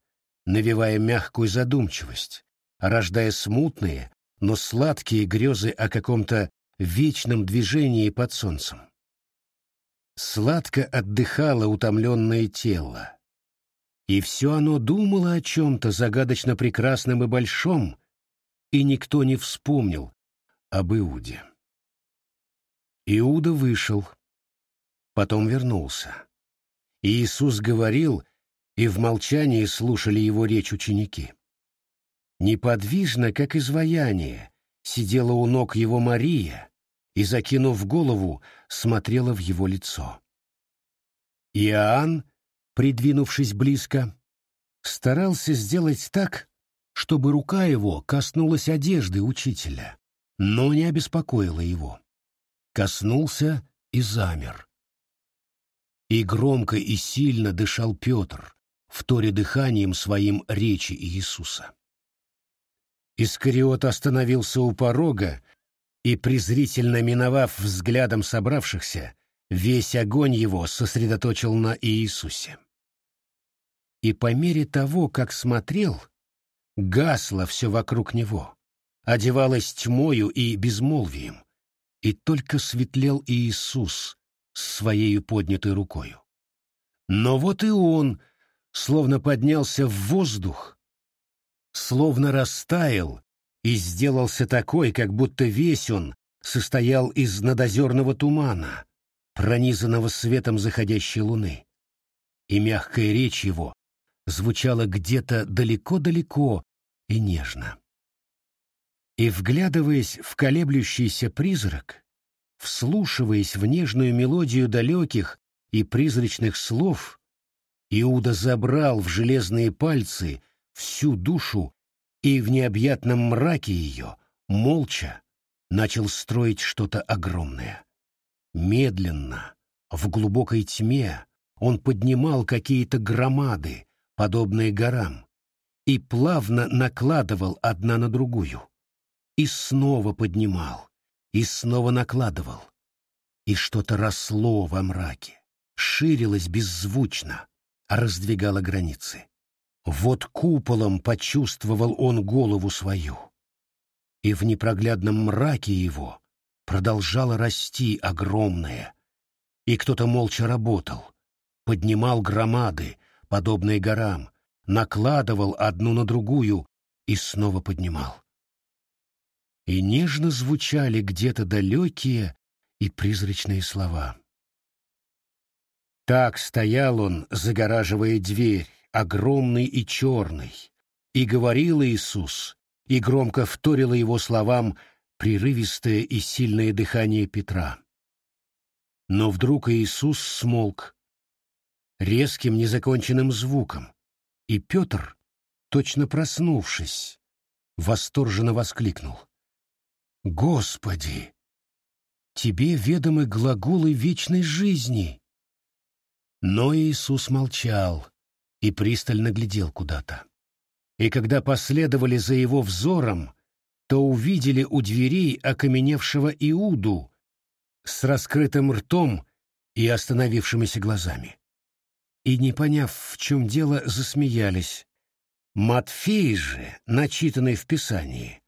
S1: навевая мягкую задумчивость, рождая смутные, но сладкие грезы о каком-то вечном движении под солнцем. Сладко отдыхало утомленное тело, и все оно думало о чем-то загадочно прекрасном и большом, и никто не вспомнил об Иуде. Иуда вышел, потом вернулся. Иисус говорил, и в молчании слушали его речь ученики. Неподвижно, как изваяние, сидела у ног его Мария и, закинув голову, смотрела в его лицо. Иоанн, придвинувшись близко, старался сделать так, чтобы рука его коснулась одежды учителя, но не обеспокоила его. Коснулся и замер. И громко и сильно дышал Петр, вторя дыханием своим речи Иисуса. Искариот остановился у порога и, презрительно миновав взглядом собравшихся, весь огонь его сосредоточил на Иисусе. И по мере того, как смотрел, гасло все вокруг него, одевалось тьмою и безмолвием, и только светлел Иисус с своей поднятой рукою. Но вот и он, словно поднялся в воздух, словно растаял и сделался такой, как будто весь он состоял из надозерного тумана, пронизанного светом заходящей луны. И мягкая речь его звучала где-то далеко-далеко и нежно. И, вглядываясь в колеблющийся призрак, вслушиваясь в нежную мелодию далеких и призрачных слов, Иуда забрал в железные пальцы всю душу и в необъятном мраке ее, молча, начал строить что-то огромное. Медленно, в глубокой тьме, он поднимал какие-то громады, подобные горам, и плавно накладывал одна на другую. И снова поднимал, и снова накладывал. И что-то росло во мраке, ширилось беззвучно, раздвигало границы. Вот куполом почувствовал он голову свою. И в непроглядном мраке его продолжало расти огромное. И кто-то молча работал, поднимал громады, подобные горам, накладывал одну на другую и снова поднимал. И нежно звучали где-то далекие и призрачные слова. Так стоял он, загораживая дверь, огромный и черный, и говорил Иисус, и громко вторило его словам прерывистое и сильное дыхание Петра. Но вдруг Иисус смолк, резким незаконченным звуком, и Петр, точно проснувшись, восторженно воскликнул. «Господи! Тебе ведомы глаголы вечной жизни!» Но Иисус молчал и пристально глядел куда-то. И когда последовали за его взором, то увидели у дверей окаменевшего Иуду с раскрытым ртом и остановившимися глазами и, не поняв, в чем дело, засмеялись. Матфей же, начитанный в Писании,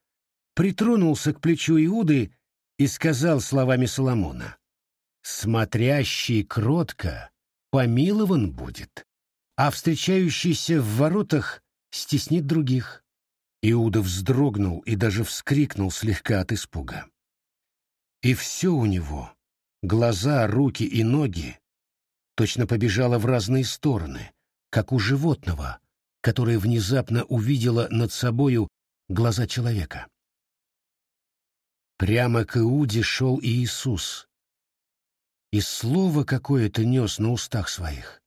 S1: притронулся к плечу Иуды и сказал словами Соломона, «Смотрящий кротко помилован будет, а встречающийся в воротах стеснит других». Иуда вздрогнул и даже вскрикнул слегка от испуга. И все у него, глаза, руки и ноги, точно побежала в разные стороны, как у животного, которое внезапно увидело над собою глаза человека. Прямо к Иуде шел Иисус, и слово какое-то нес на устах своих,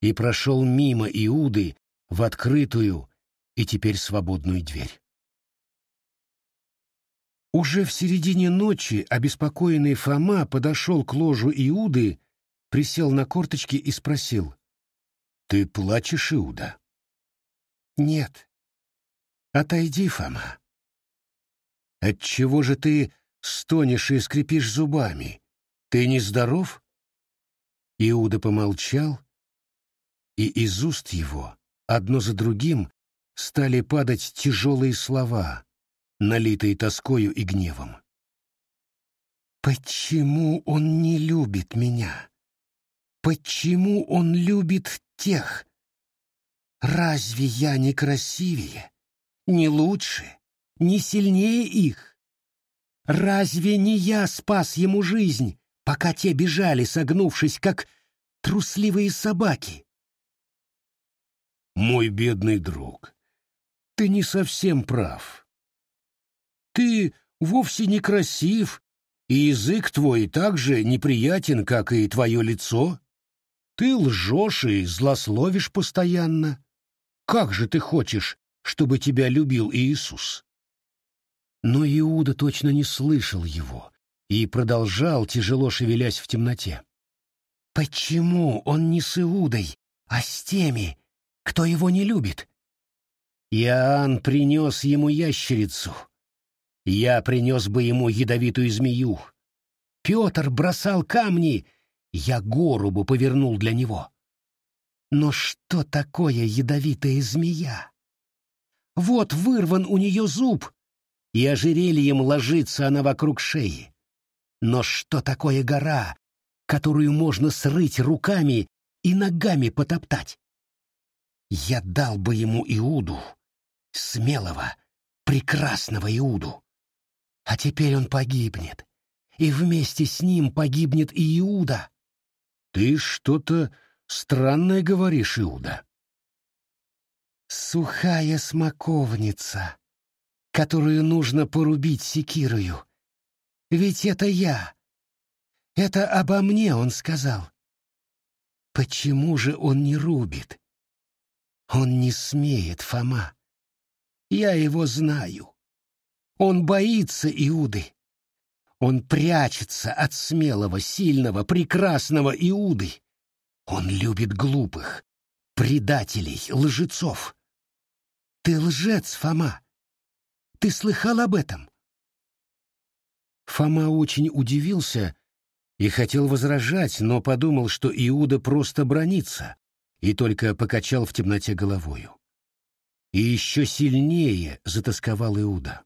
S1: и прошел мимо Иуды в открытую и теперь свободную дверь. Уже в середине ночи обеспокоенный Фома подошел к ложу Иуды присел на корточки и спросил. «Ты плачешь, Иуда?» «Нет. Отойди, Фома». «Отчего же ты стонешь и скрипишь зубами? Ты не здоров?» Иуда помолчал, и из уст его, одно за другим, стали падать тяжелые слова, налитые тоскою и гневом. «Почему он не любит меня?» Почему он любит тех? Разве я не красивее, не лучше, не сильнее их? Разве не я спас ему жизнь, пока те бежали, согнувшись, как трусливые собаки? Мой бедный друг, ты не совсем прав. Ты вовсе не красив, и язык твой так же неприятен, как и твое лицо. Ты лжешь и злословишь постоянно. Как же ты хочешь, чтобы тебя любил Иисус? Но Иуда точно не слышал его и продолжал, тяжело шевелясь в темноте. Почему он не с Иудой, а с теми, кто его не любит? Иоанн принес ему ящерицу. Я принес бы ему ядовитую змею. Петр бросал камни, я гору бы повернул для него. Но что такое ядовитая змея? Вот вырван у нее зуб, и ожерельем ложится она вокруг шеи. Но что такое гора, которую можно срыть руками и ногами потоптать? Я дал бы ему Иуду, смелого, прекрасного Иуду. А теперь он погибнет, и вместе с ним погибнет и Иуда. Ты что-то странное говоришь, Иуда. Сухая смоковница, которую нужно порубить секирою. Ведь это я. Это обо мне он сказал. Почему же он не рубит? Он не смеет, Фома. Я его знаю. Он боится Иуды. Он прячется от смелого, сильного, прекрасного Иуды. Он любит глупых, предателей, лжецов. Ты лжец, Фома. Ты слыхал об этом? Фома очень удивился и хотел возражать, но подумал, что Иуда просто бронится, и только покачал в темноте головою. И еще сильнее затасковал Иуда.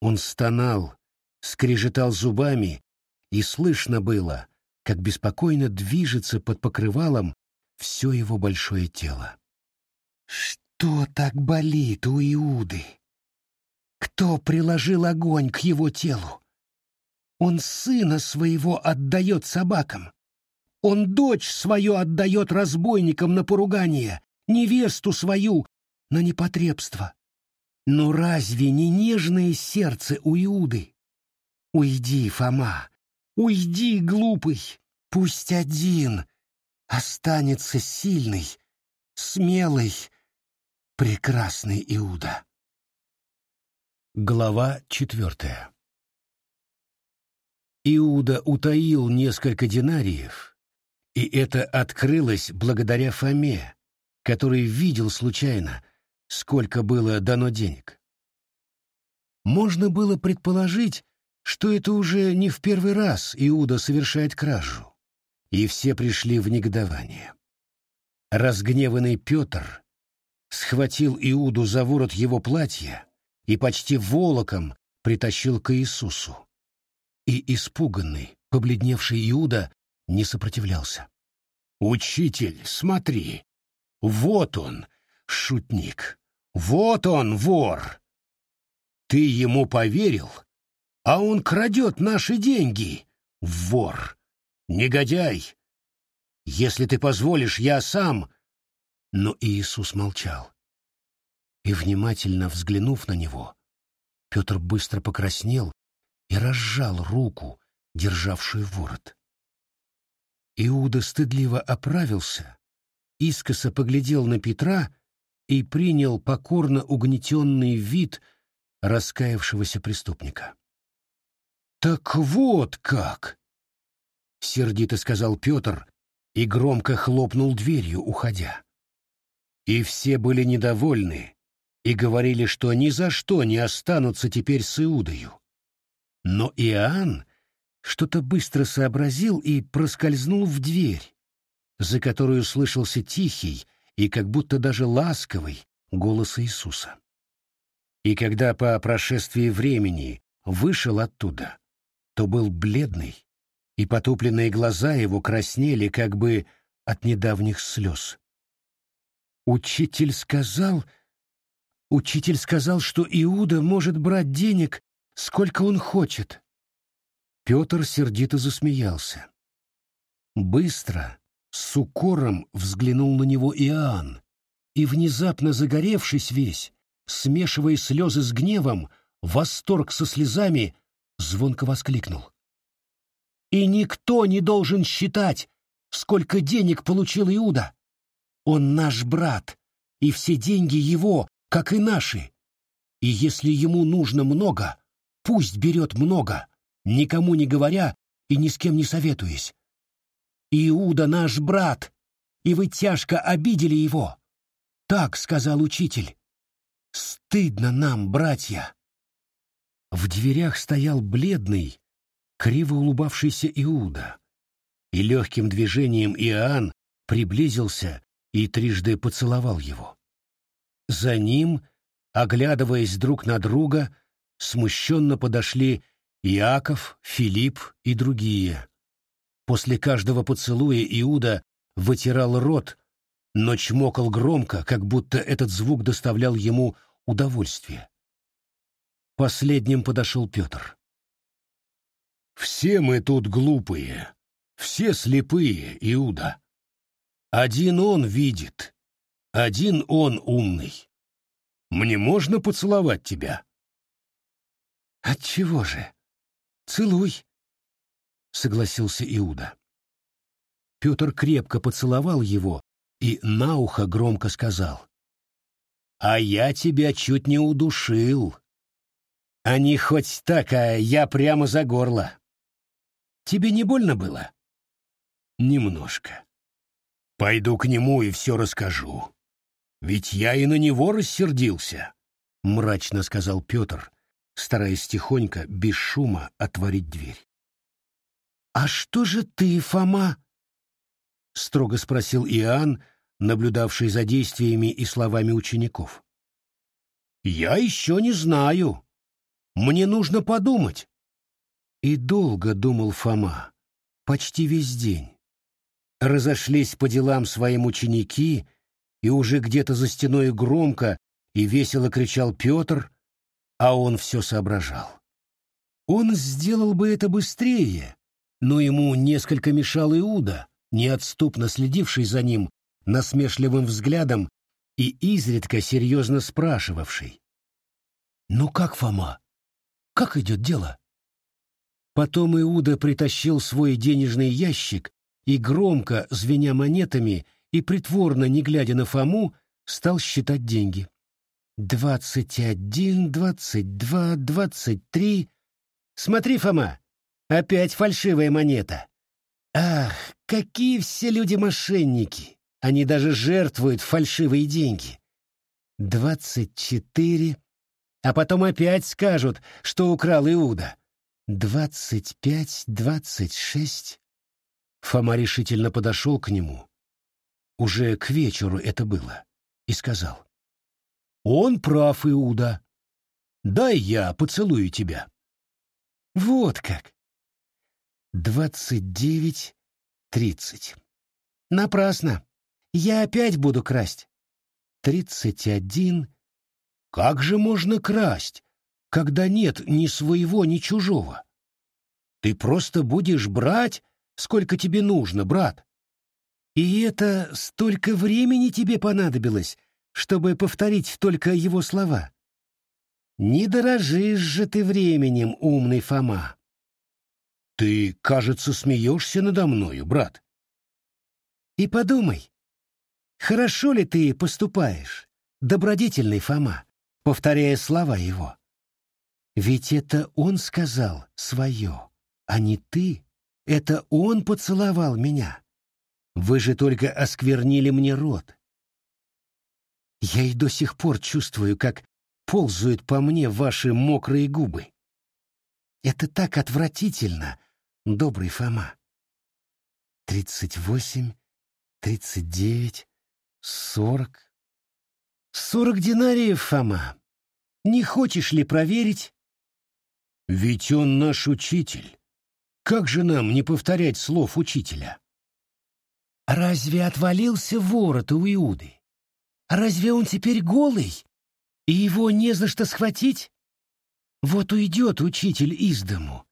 S1: Он стонал, скрежетал зубами, и слышно было, как беспокойно движется под покрывалом все его большое тело. Что так болит у Иуды? Кто приложил огонь к его телу? Он сына своего отдает собакам. Он дочь свою отдает разбойникам на поругание, невесту свою на непотребство. Но разве не нежное сердце у Иуды? Уйди, Фома, уйди, глупый, пусть один останется сильный, смелый, прекрасный Иуда. Глава четвертая Иуда утаил несколько динариев, и это открылось благодаря Фоме, который видел случайно, сколько было дано денег. Можно было предположить, что это уже не в первый раз Иуда совершает кражу, и все пришли в негодование. Разгневанный Петр схватил Иуду за ворот его платья и почти волоком притащил к Иисусу. И испуганный, побледневший Иуда не сопротивлялся. «Учитель, смотри! Вот он, шутник! Вот он, вор! Ты ему поверил, а он крадет наши деньги, вор! Негодяй! Если ты позволишь, я сам...» Но Иисус молчал и, внимательно взглянув на него, Петр быстро покраснел и разжал руку, державшую ворот. Иуда стыдливо оправился, искоса поглядел на Петра и принял покорно угнетенный вид раскаявшегося преступника. «Так вот как!» — сердито сказал Петр и громко хлопнул дверью, уходя. И все были недовольны, и говорили, что ни за что не останутся теперь с Иудою. Но Иоанн что-то быстро сообразил и проскользнул в дверь, за которую слышался тихий и как будто даже ласковый голос Иисуса. И когда по прошествии времени вышел оттуда, то был бледный, и потупленные глаза его краснели как бы от недавних слез. Учитель сказал, Учитель сказал, что Иуда может брать денег, сколько он хочет. Петр сердито засмеялся. Быстро, с укором взглянул на него Иоанн, и, внезапно загоревшись весь, смешивая слезы с гневом, восторг со слезами, звонко воскликнул. «И никто не должен считать, сколько денег получил Иуда. Он наш брат, и все деньги его, как и наши. И если ему нужно много, пусть берет много, никому не говоря и ни с кем не советуясь. Иуда наш брат, и вы тяжко обидели его. Так сказал учитель. Стыдно нам, братья!» В дверях стоял бледный, криво улыбавшийся Иуда, и легким движением Иоанн приблизился и трижды поцеловал его. За ним, оглядываясь друг на друга, смущенно подошли Иаков, Филипп и другие. После каждого поцелуя Иуда вытирал рот, но чмокал громко, как будто этот звук доставлял ему удовольствие. Последним подошел Петр. «Все мы тут глупые, все слепые, Иуда. Один он видит, один он умный. Мне можно поцеловать тебя?» «Отчего же? Целуй», — согласился Иуда. Петр крепко поцеловал его и на ухо громко сказал. «А я тебя чуть не удушил. А не хоть так, а я прямо за горло. Тебе не больно было?» «Немножко. Пойду к нему и все расскажу. Ведь я и на него рассердился», — мрачно сказал Петр, стараясь тихонько, без шума, отворить дверь. «А что же ты, Фома?» — строго спросил Иоанн, наблюдавший за действиями и словами учеников. «Я еще не знаю. Мне нужно подумать». И долго думал Фома, почти весь день. Разошлись по делам своим ученики, и уже где-то за стеной громко и весело кричал Петр, а он все соображал. Он сделал бы это быстрее, но ему несколько мешал Иуда, неотступно следивший за ним насмешливым взглядом и изредка серьезно спрашивавший. «Ну как, Фома? Как идет дело?» Потом Иуда притащил свой денежный ящик и, громко звеня монетами и притворно не глядя на Фому, стал считать деньги. «Двадцать один, двадцать два, двадцать три...» «Смотри, Фома, опять фальшивая монета!» «Ах, какие все люди мошенники! Они даже жертвуют фальшивые деньги!» «Двадцать четыре...» А потом опять скажут, что украл Иуда. «Двадцать пять, двадцать шесть...» Фома решительно подошел к нему. Уже к вечеру это было. И сказал. «Он прав, Иуда. Дай я поцелую тебя». «Вот как!» «Двадцать девять, тридцать...» «Напрасно. Я опять буду красть». «Тридцать один...» «Как же можно красть?» когда нет ни своего, ни чужого. Ты просто будешь брать, сколько тебе нужно, брат. И это столько времени тебе понадобилось, чтобы повторить только его слова. Не дорожишь же ты временем, умный Фома. Ты, кажется, смеешься надо мною, брат. И подумай, хорошо ли ты поступаешь, добродетельный Фома, повторяя слова его. Ведь это он сказал свое, а не ты. Это он поцеловал меня. Вы же только осквернили мне рот. Я и до сих пор чувствую, как ползают по мне ваши мокрые губы. Это так отвратительно, добрый Фома. Тридцать восемь, тридцать девять, сорок. Сорок динариев, Фома. Не хочешь ли проверить? Ведь он наш учитель. Как же нам не повторять слов учителя? Разве отвалился ворот у Иуды? Разве он теперь голый? И его не за что схватить? Вот уйдет учитель из дому,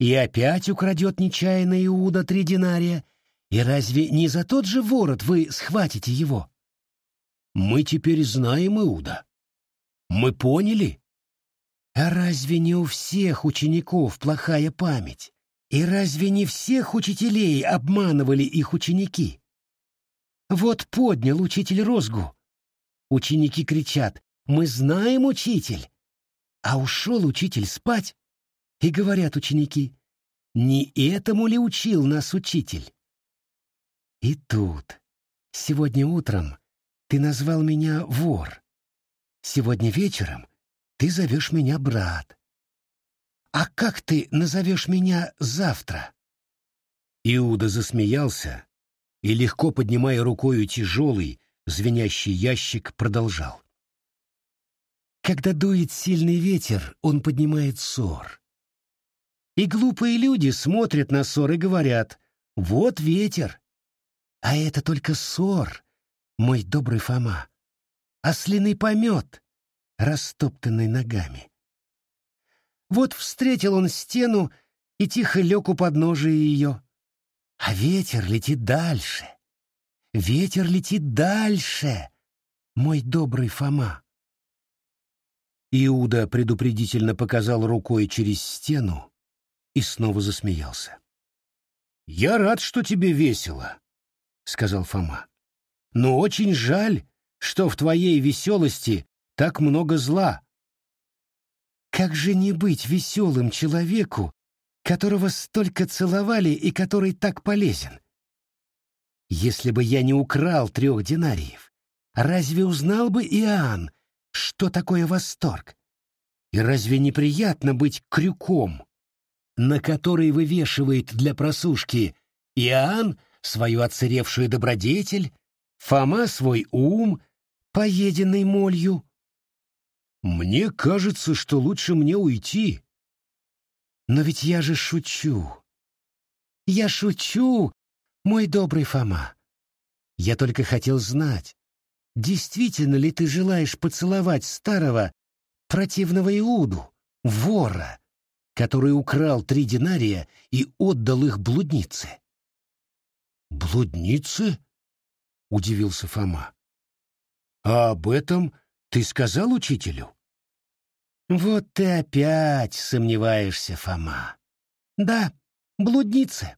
S1: и опять украдет нечаянно Иуда три динария, и разве не за тот же ворот вы схватите его? Мы теперь знаем Иуда. Мы поняли, а разве не у всех учеников плохая память? И разве не всех учителей обманывали их ученики? Вот поднял учитель розгу. Ученики кричат «Мы знаем, учитель!» А ушел учитель спать, и говорят ученики «Не этому ли учил нас учитель?» И тут, сегодня утром, ты назвал меня вор. сегодня вечером ты зовешь меня брат. А как ты назовешь меня завтра? Иуда засмеялся и, легко поднимая рукою тяжелый, звенящий ящик, продолжал. Когда дует сильный ветер, он поднимает ссор. И глупые люди смотрят на ссор и говорят, вот ветер. А это только ссор, мой добрый Фома. Ослиный помет, растоптанный ногами. Вот встретил он стену и тихо лег у подножия ее. А ветер летит дальше. Ветер летит дальше, мой добрый Фома. Иуда предупредительно показал рукой через стену и снова засмеялся. «Я рад, что тебе весело», — сказал Фома. «Но очень жаль, что в твоей веселости так много зла». «Как же не быть веселым человеку, которого столько целовали и который так полезен? Если бы я не украл трех динариев, разве узнал бы Иоанн, что такое восторг? И разве неприятно быть крюком, на который вывешивает для просушки Иоанн свою отсыревшую добродетель, Фома свой ум, поеденный молью? Мне кажется, что лучше мне уйти. Но ведь я же шучу. Я шучу, мой добрый Фома. Я только хотел знать, действительно ли ты желаешь поцеловать старого противного Иуду, вора, который украл три динария и отдал их блуднице. «Блуднице?» — удивился Фома. «А об этом ты сказал учителю?» «Вот ты опять сомневаешься, Фома. Да, блудница.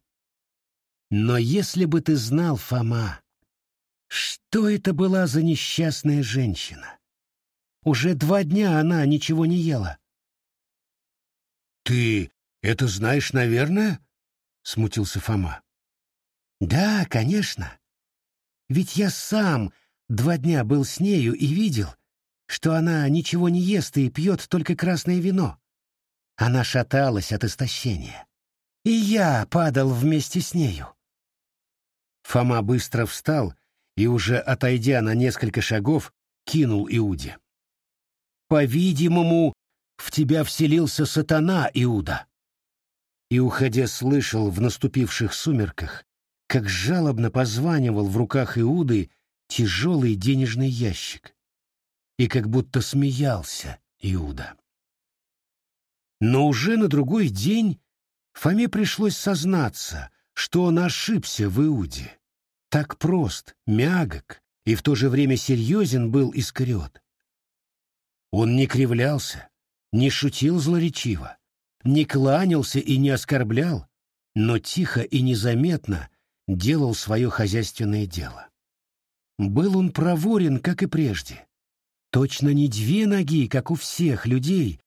S1: Но если бы ты знал, Фома, что это была за несчастная женщина? Уже два дня она ничего не ела. «Ты это знаешь, наверное?» — смутился Фома. «Да, конечно. Ведь я сам два дня был с нею и видел, что она ничего не ест и пьет только красное вино. Она шаталась от истощения. И я падал вместе с нею». Фома быстро встал и, уже отойдя на несколько шагов, кинул Иуде. «По-видимому, в тебя вселился сатана, Иуда. И, уходя, слышал в наступивших сумерках, как жалобно позванивал в руках Иуды тяжелый денежный ящик, и как будто смеялся Иуда. Но уже на другой день Фоме пришлось сознаться, что он ошибся в Иуде. Так прост, мягок и в то же время серьезен был Искариот. Он не кривлялся, не шутил злоречиво, не кланялся и не оскорблял, но тихо и незаметно делал свое хозяйственное дело. Был он проворен, как и прежде. Точно не две ноги, как у всех людей,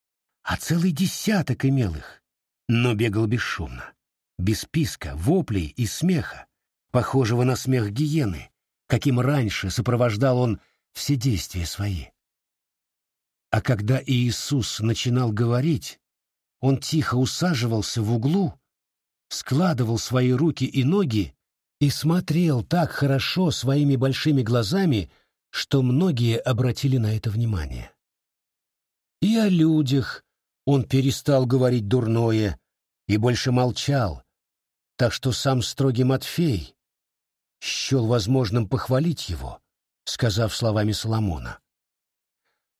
S1: а целый десяток имел их, но бегал бесшумно, без писка, воплей и смеха, похожего на смех гиены, каким раньше сопровождал он все действия свои. А когда Иисус начинал говорить, он тихо усаживался в углу, складывал свои руки и ноги и смотрел так хорошо своими большими глазами, что многие обратили на это внимание. И о людях он перестал говорить дурное и больше молчал, так что сам строгий Матфей счел возможным похвалить его, сказав словами Соломона.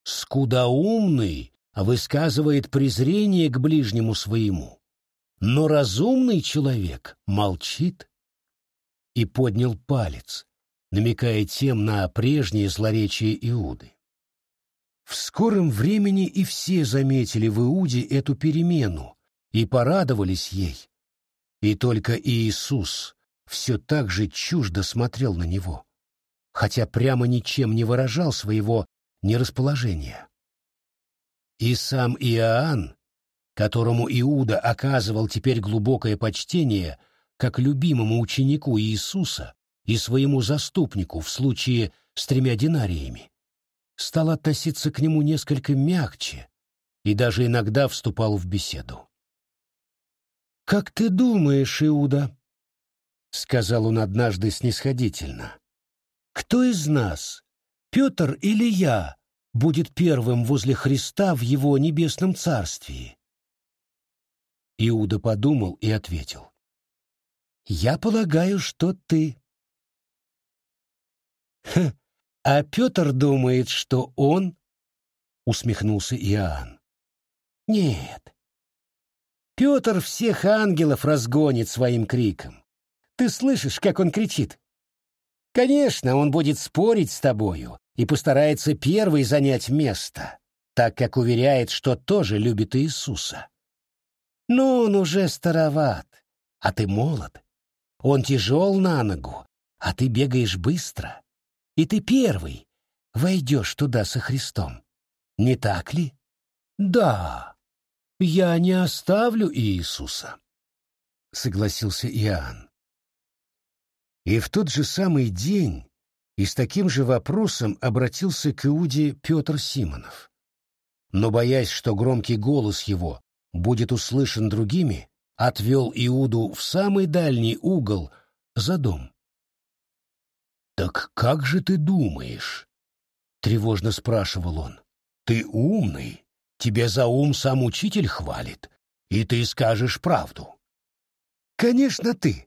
S1: Скудоумный высказывает презрение к ближнему своему, но разумный человек молчит и поднял палец, намекая тем на прежнее злоречие Иуды. В скором времени и все заметили в Иуде эту перемену и порадовались ей. И только Иисус все так же чуждо смотрел на него, хотя прямо ничем не выражал своего нерасположения. И сам Иоанн, которому Иуда оказывал теперь глубокое почтение как любимому ученику Иисуса и своему заступнику в случае с тремя динариями, стал относиться к нему несколько мягче и даже иногда вступал в беседу. «Как ты думаешь, Иуда?» — сказал он однажды снисходительно. «Кто из нас, Петр или я, будет первым возле Христа в его небесном царствии?» Иуда подумал и ответил. «Я полагаю, что ты». «Хм, а Петр думает, что он...» — усмехнулся Иоанн. «Нет. Петр всех ангелов разгонит своим криком. Ты слышишь, как он кричит? Конечно, он будет спорить с тобою и постарается первый занять место, так как уверяет, что тоже любит Иисуса. Но он уже староват, а ты молод. Он тяжел на ногу, а ты бегаешь быстро. И ты первый войдешь туда со Христом. Не так ли? Да, я не оставлю Иисуса, — согласился Иоанн. И в тот же самый день и с таким же вопросом обратился к Иуде Петр Симонов. Но, боясь, что громкий голос его будет услышан другими, отвел Иуду в самый дальний угол за дом. «Так как же ты думаешь?» — тревожно спрашивал он. «Ты умный, тебе за ум сам учитель хвалит, и ты скажешь правду». «Конечно, ты!» —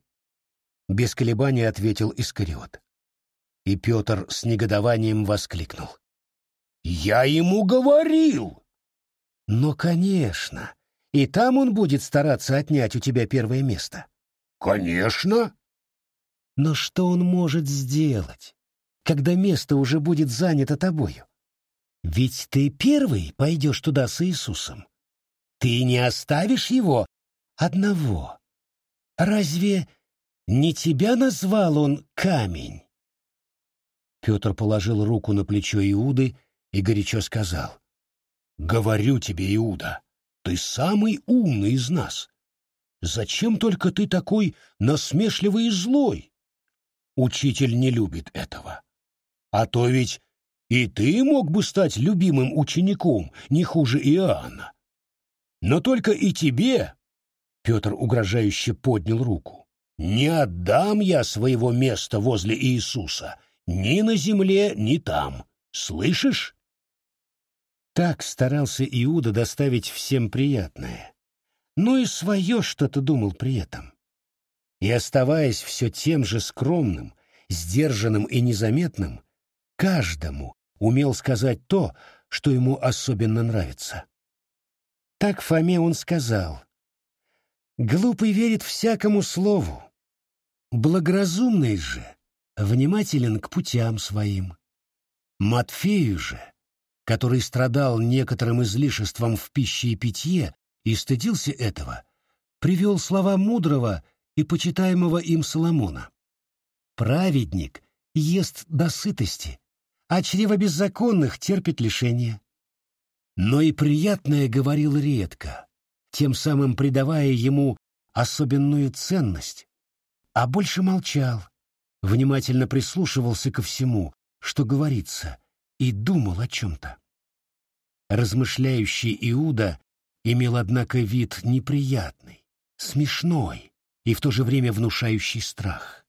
S1: без колебаний ответил Искариот. И Петр с негодованием воскликнул. «Я ему говорил!» «Но, конечно, и там он будет стараться отнять у тебя первое место». «Конечно!» Но что он может сделать, когда место уже будет занято тобою? Ведь ты первый пойдешь туда с Иисусом. Ты не оставишь его одного. Разве не тебя назвал он камень? Петр положил руку на плечо Иуды и горячо сказал. «Говорю тебе, Иуда, ты самый умный из нас. Зачем только ты такой насмешливый и злой? Учитель не любит этого. А то ведь и ты мог бы стать любимым учеником, не хуже Иоанна. Но только и тебе, Петр угрожающе поднял руку, не отдам я своего места возле Иисуса, ни на земле, ни там. Слышишь? Так старался Иуда доставить всем приятное, но и свое что-то думал при этом и, оставаясь все тем же скромным, сдержанным и незаметным, каждому умел сказать то, что ему особенно нравится. Так Фоме он сказал. «Глупый верит всякому слову, благоразумный же внимателен к путям своим. Матфею же, который страдал некоторым излишеством в пище и питье и стыдился этого, привел слова мудрого и почитаемого им Соломона. Праведник ест до сытости, а чрево беззаконных терпит лишение. Но и приятное говорил редко, тем самым придавая ему особенную ценность, а больше молчал, внимательно прислушивался ко всему, что говорится, и думал о чем-то. Размышляющий Иуда имел, однако, вид неприятный, смешной, и в то же время внушающий страх.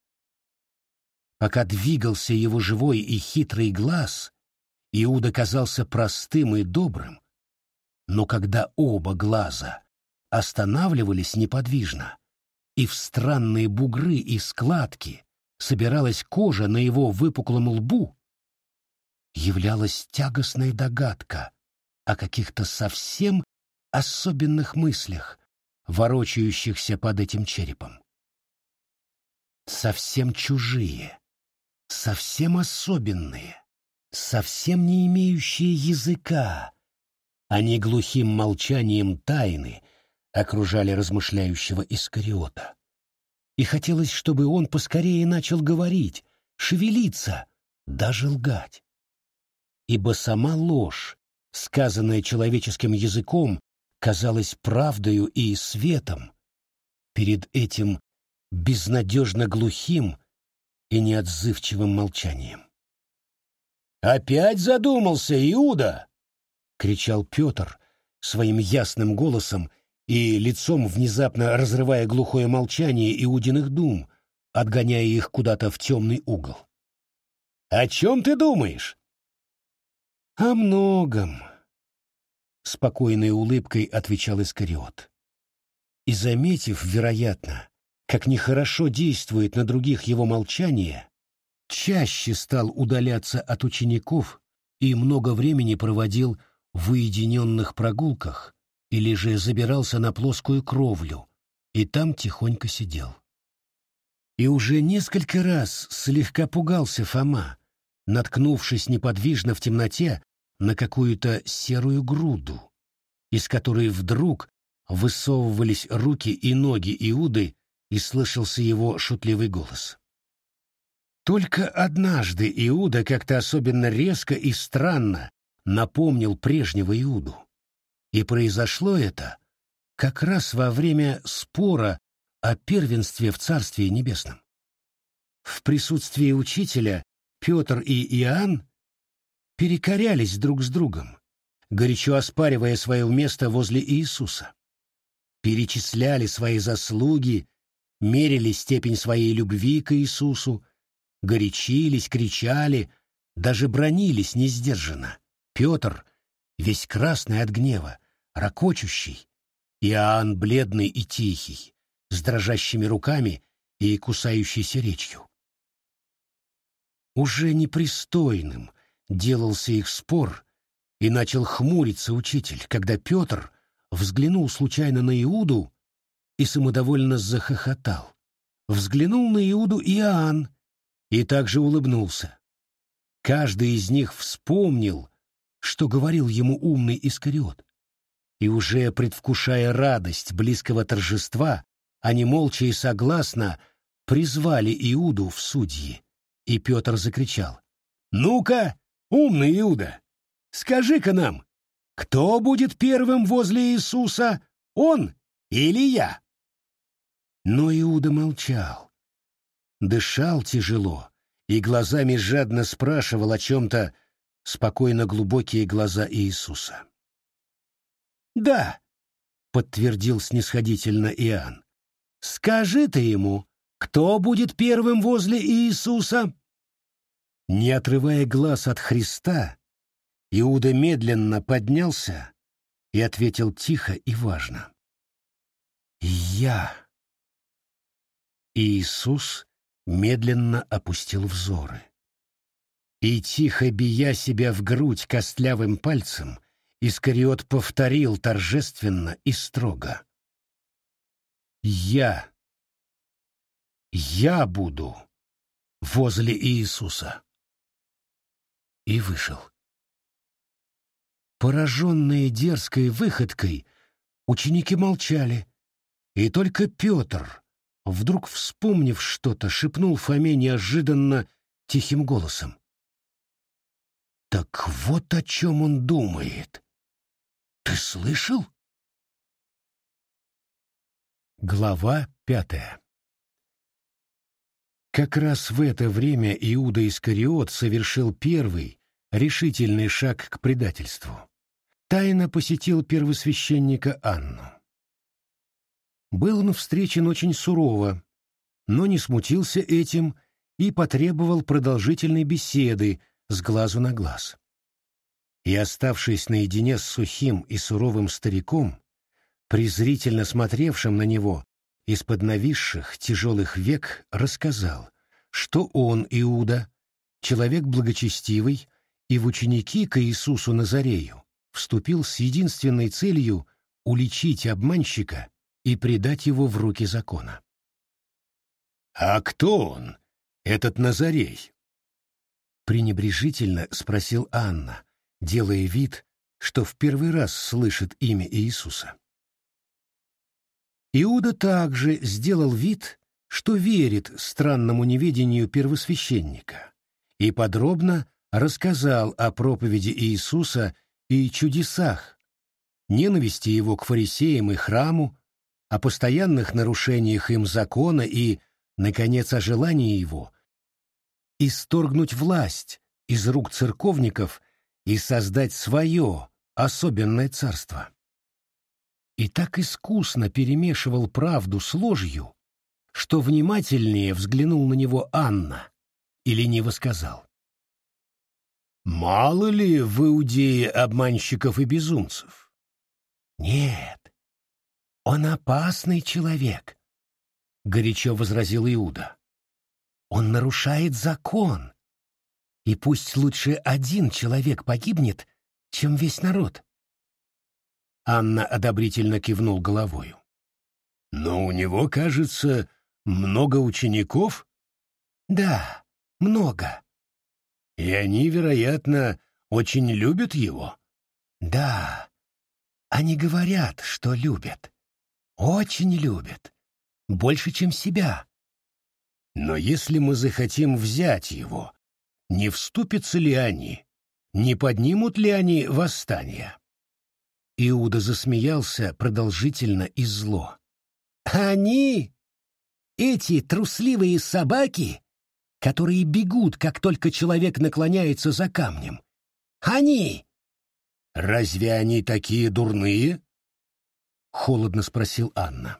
S1: Пока двигался его живой и хитрый глаз, Иуда казался простым и добрым, но когда оба глаза останавливались неподвижно, и в странные бугры и складки собиралась кожа на его выпуклом лбу, являлась тягостная догадка о каких-то совсем особенных мыслях, ворочающихся под этим черепом. Совсем чужие, совсем особенные, совсем не имеющие языка, они глухим молчанием тайны окружали размышляющего Искариота. И хотелось, чтобы он поскорее начал говорить, шевелиться, даже лгать. Ибо сама ложь, сказанная человеческим языком, казалась правдою и светом перед этим безнадежно глухим и неотзывчивым молчанием. «Опять задумался, Иуда!» — кричал Петр своим ясным голосом и лицом внезапно разрывая глухое молчание Иудиных дум, отгоняя их куда-то в темный угол. «О чем ты думаешь?» «О многом», — спокойной улыбкой отвечал Искариот. И, заметив, вероятно, как нехорошо действует на других его молчание, чаще стал удаляться от учеников и много времени проводил в уединенных прогулках или же забирался на плоскую кровлю и там тихонько сидел. И уже несколько раз слегка пугался Фома, наткнувшись неподвижно в темноте на какую-то серую груду, из которой вдруг высовывались руки и ноги Иуды, и слышался его шутливый голос. Только однажды Иуда как-то особенно резко и странно напомнил прежнего Иуду. И произошло это как раз во время спора о первенстве в Царстве Небесном. В присутствии учителя Петр и Иоанн перекорялись друг с другом, горячо оспаривая свое место возле Иисуса. Перечисляли свои заслуги, мерили степень своей любви к Иисусу, горячились, кричали, даже бронились несдержанно. Петр, весь красный от гнева, ракочущий, Иоанн бледный и тихий, с дрожащими руками и кусающейся речью. Уже непристойным делался их спор, и начал хмуриться учитель, когда Петр взглянул случайно на Иуду и самодовольно захохотал. Взглянул на Иуду Иоанн и также улыбнулся. Каждый из них вспомнил, что говорил ему умный Искариот. И уже предвкушая радость близкого торжества, они молча и согласно призвали Иуду в судьи. И Петр закричал. «Ну-ка, умный Иуда, скажи-ка нам, кто будет первым возле Иисуса, он или я?» Но Иуда молчал. Дышал тяжело и глазами жадно спрашивал о чем-то спокойно глубокие глаза Иисуса. «Да», — подтвердил снисходительно Иоанн, — «скажи ты ему, кто будет первым возле Иисуса?» Не отрывая глаз от Христа, Иуда медленно поднялся и ответил тихо и важно. «Я». Иисус медленно опустил взоры и, тихо бия себя в грудь костлявым пальцем, Искариот повторил торжественно и строго. «Я, я буду возле Иисуса». И вышел. Пораженные дерзкой выходкой, ученики молчали, и только Петр, вдруг вспомнив что-то, шепнул Фоме неожиданно тихим голосом. Так вот о чем он думает. Ты слышал? Глава пятая Как раз в это время Иуда Искариот совершил первый, решительный шаг к предательству. Тайно посетил первосвященника Анну. Был он встречен очень сурово, но не смутился этим и потребовал продолжительной беседы с глазу на глаз. И, оставшись наедине с сухим и суровым стариком, презрительно смотревшим на него из-под нависших тяжелых век, рассказал, что он, Иуда, человек благочестивый, и в ученики к Иисусу Назарею вступил с единственной целью уличить обманщика и предать его в руки закона. «А кто он, этот Назарей?» пренебрежительно спросил Анна, делая вид, что в первый раз слышит имя Иисуса. Иуда также сделал вид, что верит странному неведению первосвященника, и подробно рассказал о проповеди Иисуса и чудесах, ненависти его к фарисеям и храму, о постоянных нарушениях им закона и, наконец, о желании его исторгнуть власть из рук церковников и создать свое особенное царство. И так искусно перемешивал правду с ложью, что внимательнее взглянул на него Анна и лениво сказал. «Мало ли в Иудее обманщиков и безумцев?» «Нет, он опасный человек», — горячо возразил Иуда. «Он нарушает закон, и пусть лучше один человек погибнет, чем весь народ». Анна одобрительно кивнул головою. «Но у него, кажется, много учеников?» «Да, много». «И они, вероятно, очень любят его?» «Да, они говорят, что любят. Очень любят. Больше, чем себя». «Но если мы захотим взять его, не вступятся ли они? Не поднимут ли они восстание?» Иуда засмеялся продолжительно и зло. «Они, эти трусливые собаки, которые бегут, как только человек наклоняется за камнем, они...» «Разве они такие дурные?» — холодно спросил Анна.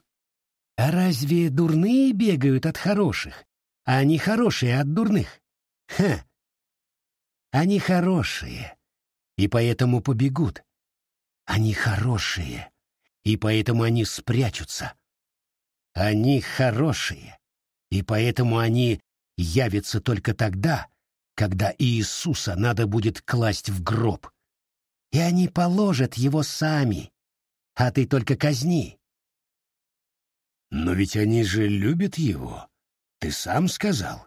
S1: «А разве дурные бегают от хороших, а они хорошие от дурных? Ха! Они хорошие, и поэтому побегут. Они хорошие, и поэтому они спрячутся. Они хорошие, и поэтому они явятся только тогда, когда Иисуса надо будет класть в гроб. И они положат его сами, а ты только казни. Но ведь они же любят его, ты сам сказал.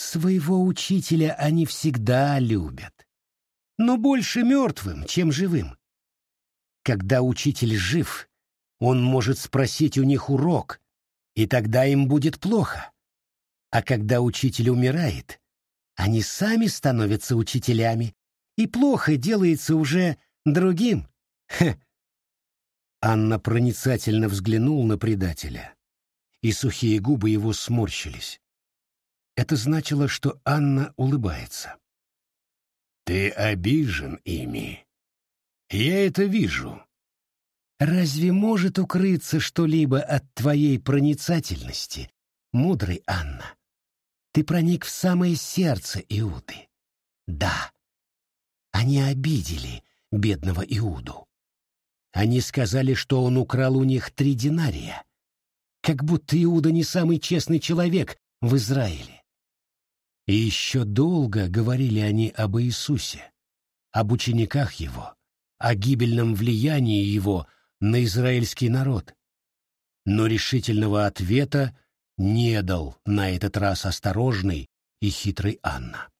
S1: Своего учителя они всегда любят, но больше мертвым, чем живым. Когда учитель жив, он может спросить у них урок, и тогда им будет плохо. А когда учитель умирает, они сами становятся учителями, и плохо делается уже другим. Хе. Анна проницательно взглянул на предателя, и сухие губы его сморщились. Это значило, что Анна улыбается. «Ты обижен ими», я это вижу. Разве может укрыться что-либо от твоей проницательности, мудрый Анна? Ты проник в самое сердце Иуды. Да, они обидели бедного Иуду. Они сказали, что он украл у них три динария, как будто Иуда не самый честный человек в Израиле. И еще долго говорили они об Иисусе, об учениках его, о гибельном влиянии его на израильский народ. Но решительного ответа не дал на этот раз осторожный и хитрый Анна.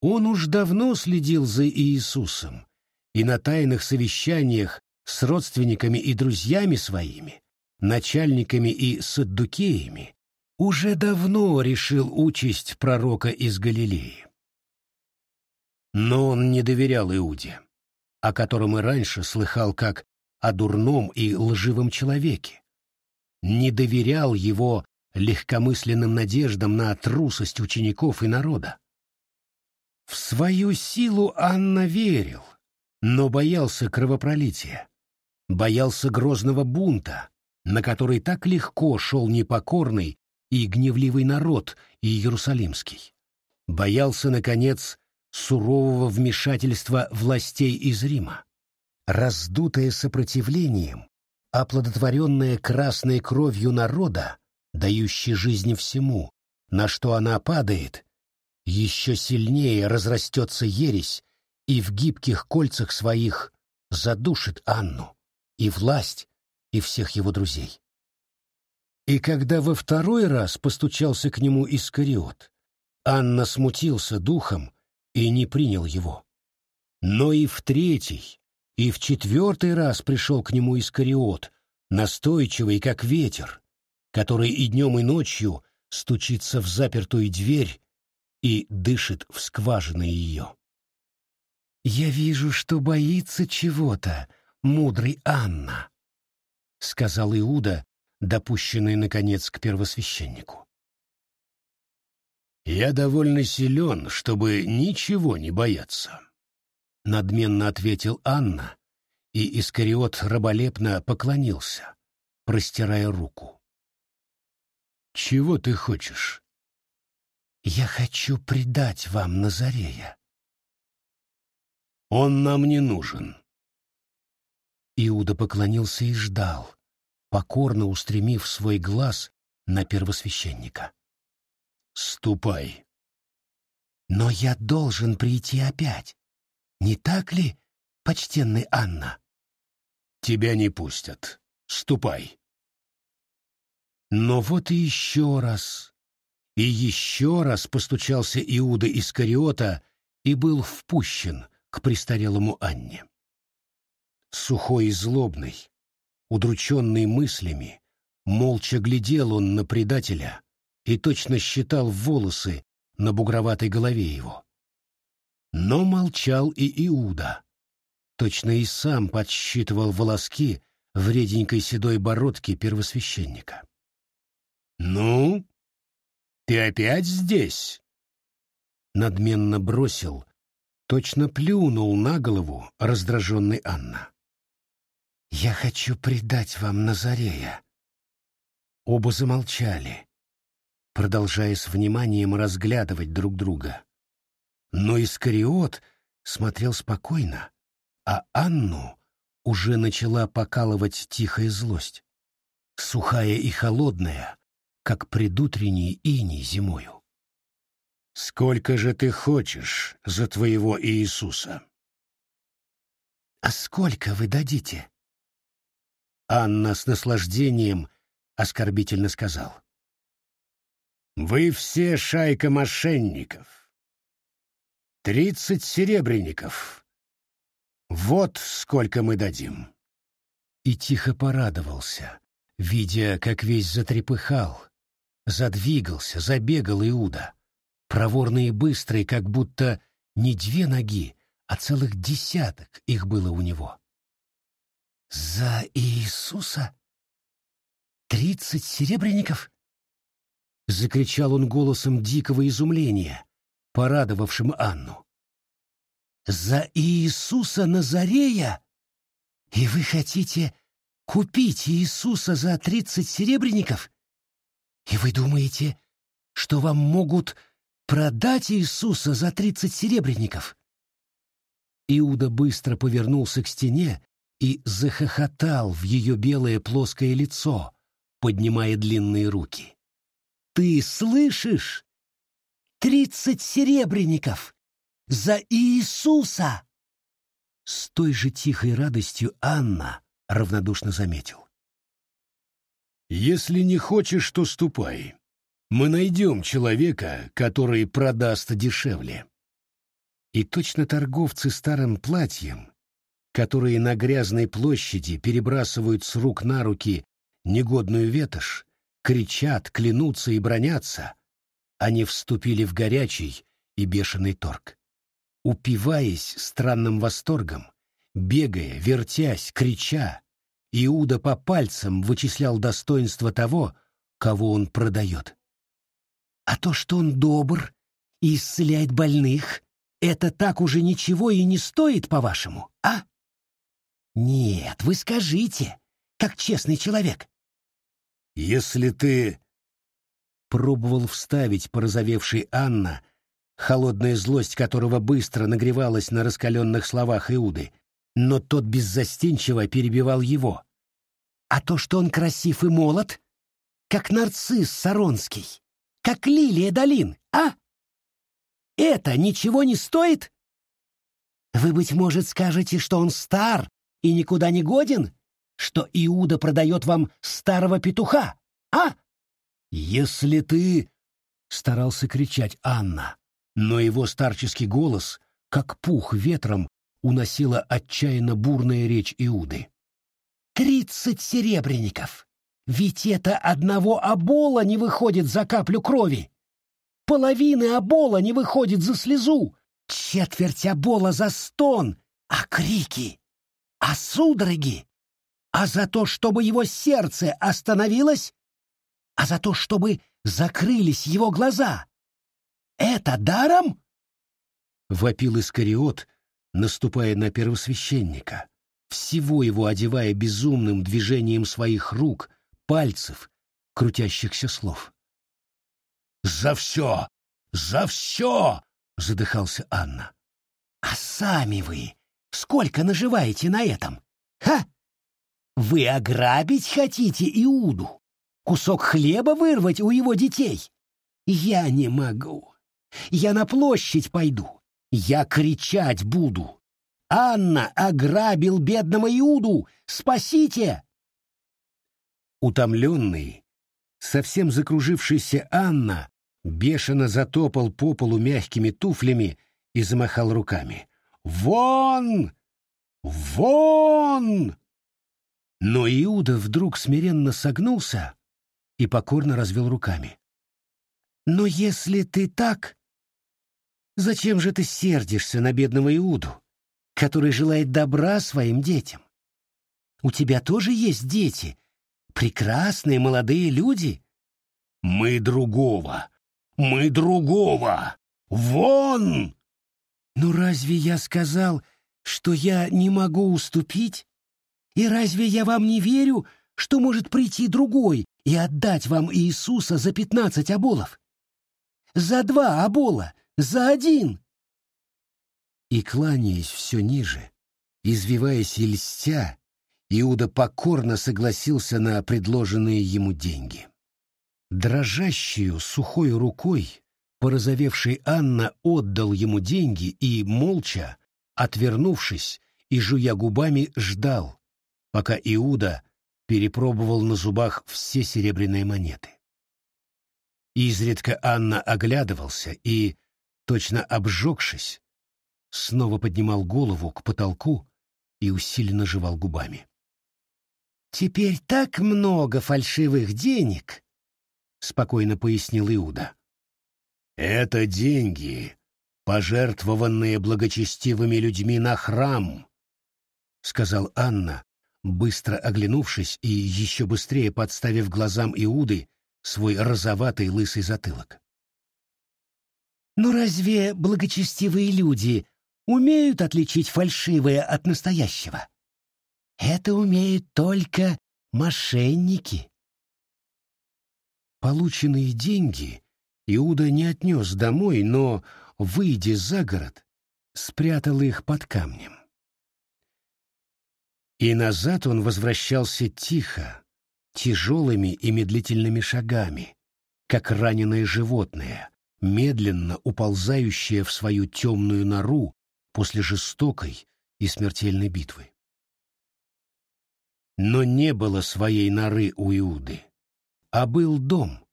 S1: Он уж давно следил за Иисусом и на тайных совещаниях с родственниками и друзьями своими, начальниками и саддукеями, уже давно решил участь пророка из Галилеи. Но он не доверял Иуде о котором и раньше слыхал как о дурном и лживом человеке. Не доверял его легкомысленным надеждам на трусость учеников и народа. В свою силу Анна верил, но боялся кровопролития, боялся грозного бунта, на который так легко шел непокорный и гневливый народ Иерусалимский. Боялся, наконец, сурового вмешательства властей из Рима. Раздутое сопротивлением, оплодотворенное красной кровью народа, дающей жизнь всему, на что она падает, еще сильнее разрастется ересь и в гибких кольцах своих задушит Анну, и власть, и всех его друзей. И когда во второй раз постучался к нему Искариот, Анна смутился духом и не принял его. Но и в третий, и в четвертый раз пришел к нему Искариот, настойчивый, как ветер, который и днем, и ночью стучится в запертую дверь и дышит в скважины ее. «Я вижу, что боится чего-то, мудрый Анна», — сказал Иуда, допущенный, наконец, к первосвященнику. «Я довольно силен, чтобы ничего не бояться», — надменно ответил Анна, и Искариот раболепно поклонился, простирая руку. «Чего ты хочешь?» «Я хочу предать вам Назарея». «Он нам не нужен». Иуда поклонился и ждал, покорно устремив свой глаз на первосвященника. «Ступай». «Но я должен прийти опять. Не так ли, почтенный Анна?» «Тебя не пустят. Ступай». Но вот и еще раз, и еще раз постучался Иуда Искариота и был впущен к престарелому Анне. Сухой и злобный, удрученный мыслями, молча глядел он на предателя и точно считал волосы на бугроватой голове его. Но молчал и Иуда, точно и сам подсчитывал волоски в реденькой седой бородке первосвященника. «Ну, ты опять здесь?» Надменно бросил, точно плюнул на голову раздраженный Анна. «Я хочу предать вам Назарея». Оба замолчали, продолжая с вниманием разглядывать друг друга. Но Искариот смотрел спокойно, а Анну уже начала покалывать тихая злость, сухая и холодная, как предутренний иней зимою. «Сколько же ты хочешь за твоего Иисуса?» «А сколько вы дадите?» Анна с наслаждением оскорбительно сказал. «Вы все шайка мошенников. Тридцать серебряников. Вот сколько мы дадим». И тихо порадовался, видя, как весь затрепыхал, Задвигался, забегал Иуда, проворный и быстрый, как будто не две ноги, а целых десяток их было у него. «За Иисуса? Тридцать серебряников?» — закричал он голосом дикого изумления, порадовавшим Анну. «За Иисуса Назарея? И вы хотите купить Иисуса за тридцать серебряников? И вы думаете, что вам могут продать Иисуса за тридцать серебряников? Иуда быстро повернулся к стене и захохотал в ее белое плоское лицо, поднимая длинные руки. «Ты слышишь? Тридцать серебряников! За Иисуса!» С той же тихой радостью Анна равнодушно заметил. Если не хочешь, то ступай. Мы найдем человека, который продаст дешевле. И точно торговцы старым платьем, которые на грязной площади перебрасывают с рук на руки негодную ветошь, кричат, клянутся и бронятся, они вступили в горячий и бешеный торг. Упиваясь странным восторгом, бегая, вертясь, крича, Иуда по пальцам вычислял достоинство того, кого он продает. А то, что он добр и исцеляет больных, это так уже ничего и не стоит, по-вашему, а? Нет, вы скажите, как честный человек. Если ты... Пробовал вставить порозовевший Анна, холодная злость которого быстро нагревалась на раскаленных словах Иуды, но тот беззастенчиво перебивал его. А то, что он красив и молод, как нарцисс Саронский, как лилия долин, а? Это ничего не стоит? Вы, быть может, скажете, что он стар и никуда не годен, что Иуда продает вам старого петуха, а? Если ты... Старался кричать Анна, но его старческий голос, как пух ветром, уносила отчаянно бурная речь Иуды. «Тридцать серебряников! Ведь это одного обола не выходит за каплю крови! Половины обола не выходит за слезу! Четверть обола за стон! А крики! А судороги! А за то, чтобы его сердце остановилось? А за то, чтобы закрылись его глаза? это даром?» — вопил Искариот, наступая на первосвященника, всего его одевая безумным движением своих рук, пальцев, крутящихся слов. «За все! За все!» — задыхался Анна. «А сами вы сколько наживаете на этом? Ха! Вы ограбить хотите Иуду? Кусок хлеба вырвать у его детей? Я не могу. Я на площадь пойду. Я кричать буду. Анна ограбил бедного Иуду! Спасите!» Утомленный, совсем закружившийся Анна бешено затопал по полу мягкими туфлями и замахал руками. «Вон! Вон!» Но Иуда вдруг смиренно согнулся и покорно развел руками. «Но если ты так, зачем же ты сердишься на бедного Иуду, который желает добра своим детям? У тебя тоже есть дети, прекрасные молодые люди». «Мы другого! Мы другого! Вон!» «Ну разве я сказал, что я не могу уступить? И разве я вам не верю, что может прийти другой и отдать вам Иисуса за пятнадцать оболов? За два обола, за один!» И кланяясь все ниже, извиваясь и льстя, Иуда покорно согласился на предложенные ему деньги. Дрожащую сухой рукой порозовевший Анна отдал ему деньги и, молча, отвернувшись и жуя губами, ждал, пока Иуда перепробовал на зубах все серебряные монеты. Изредка Анна оглядывался и, точно обжегшись, снова поднимал голову к потолку и усиленно жевал губами. «Теперь так много фальшивых денег!» — спокойно пояснил Иуда. «Это деньги, пожертвованные благочестивыми людьми на храм», — сказал Анна, быстро оглянувшись и еще быстрее подставив глазам Иуды свой розоватый лысый затылок. «Но разве благочестивые люди умеют отличить фальшивое от настоящего? Это умеют только мошенники». Полученные деньги Иуда не отнес домой, но, выйдя за город, спрятал их под камнем. И назад он возвращался тихо, тяжелыми и медлительными шагами, как раненое животное, медленно уползающее в свою темную нору после жестокой и смертельной битвы. Но не было своей норы у Иуды, а был дом,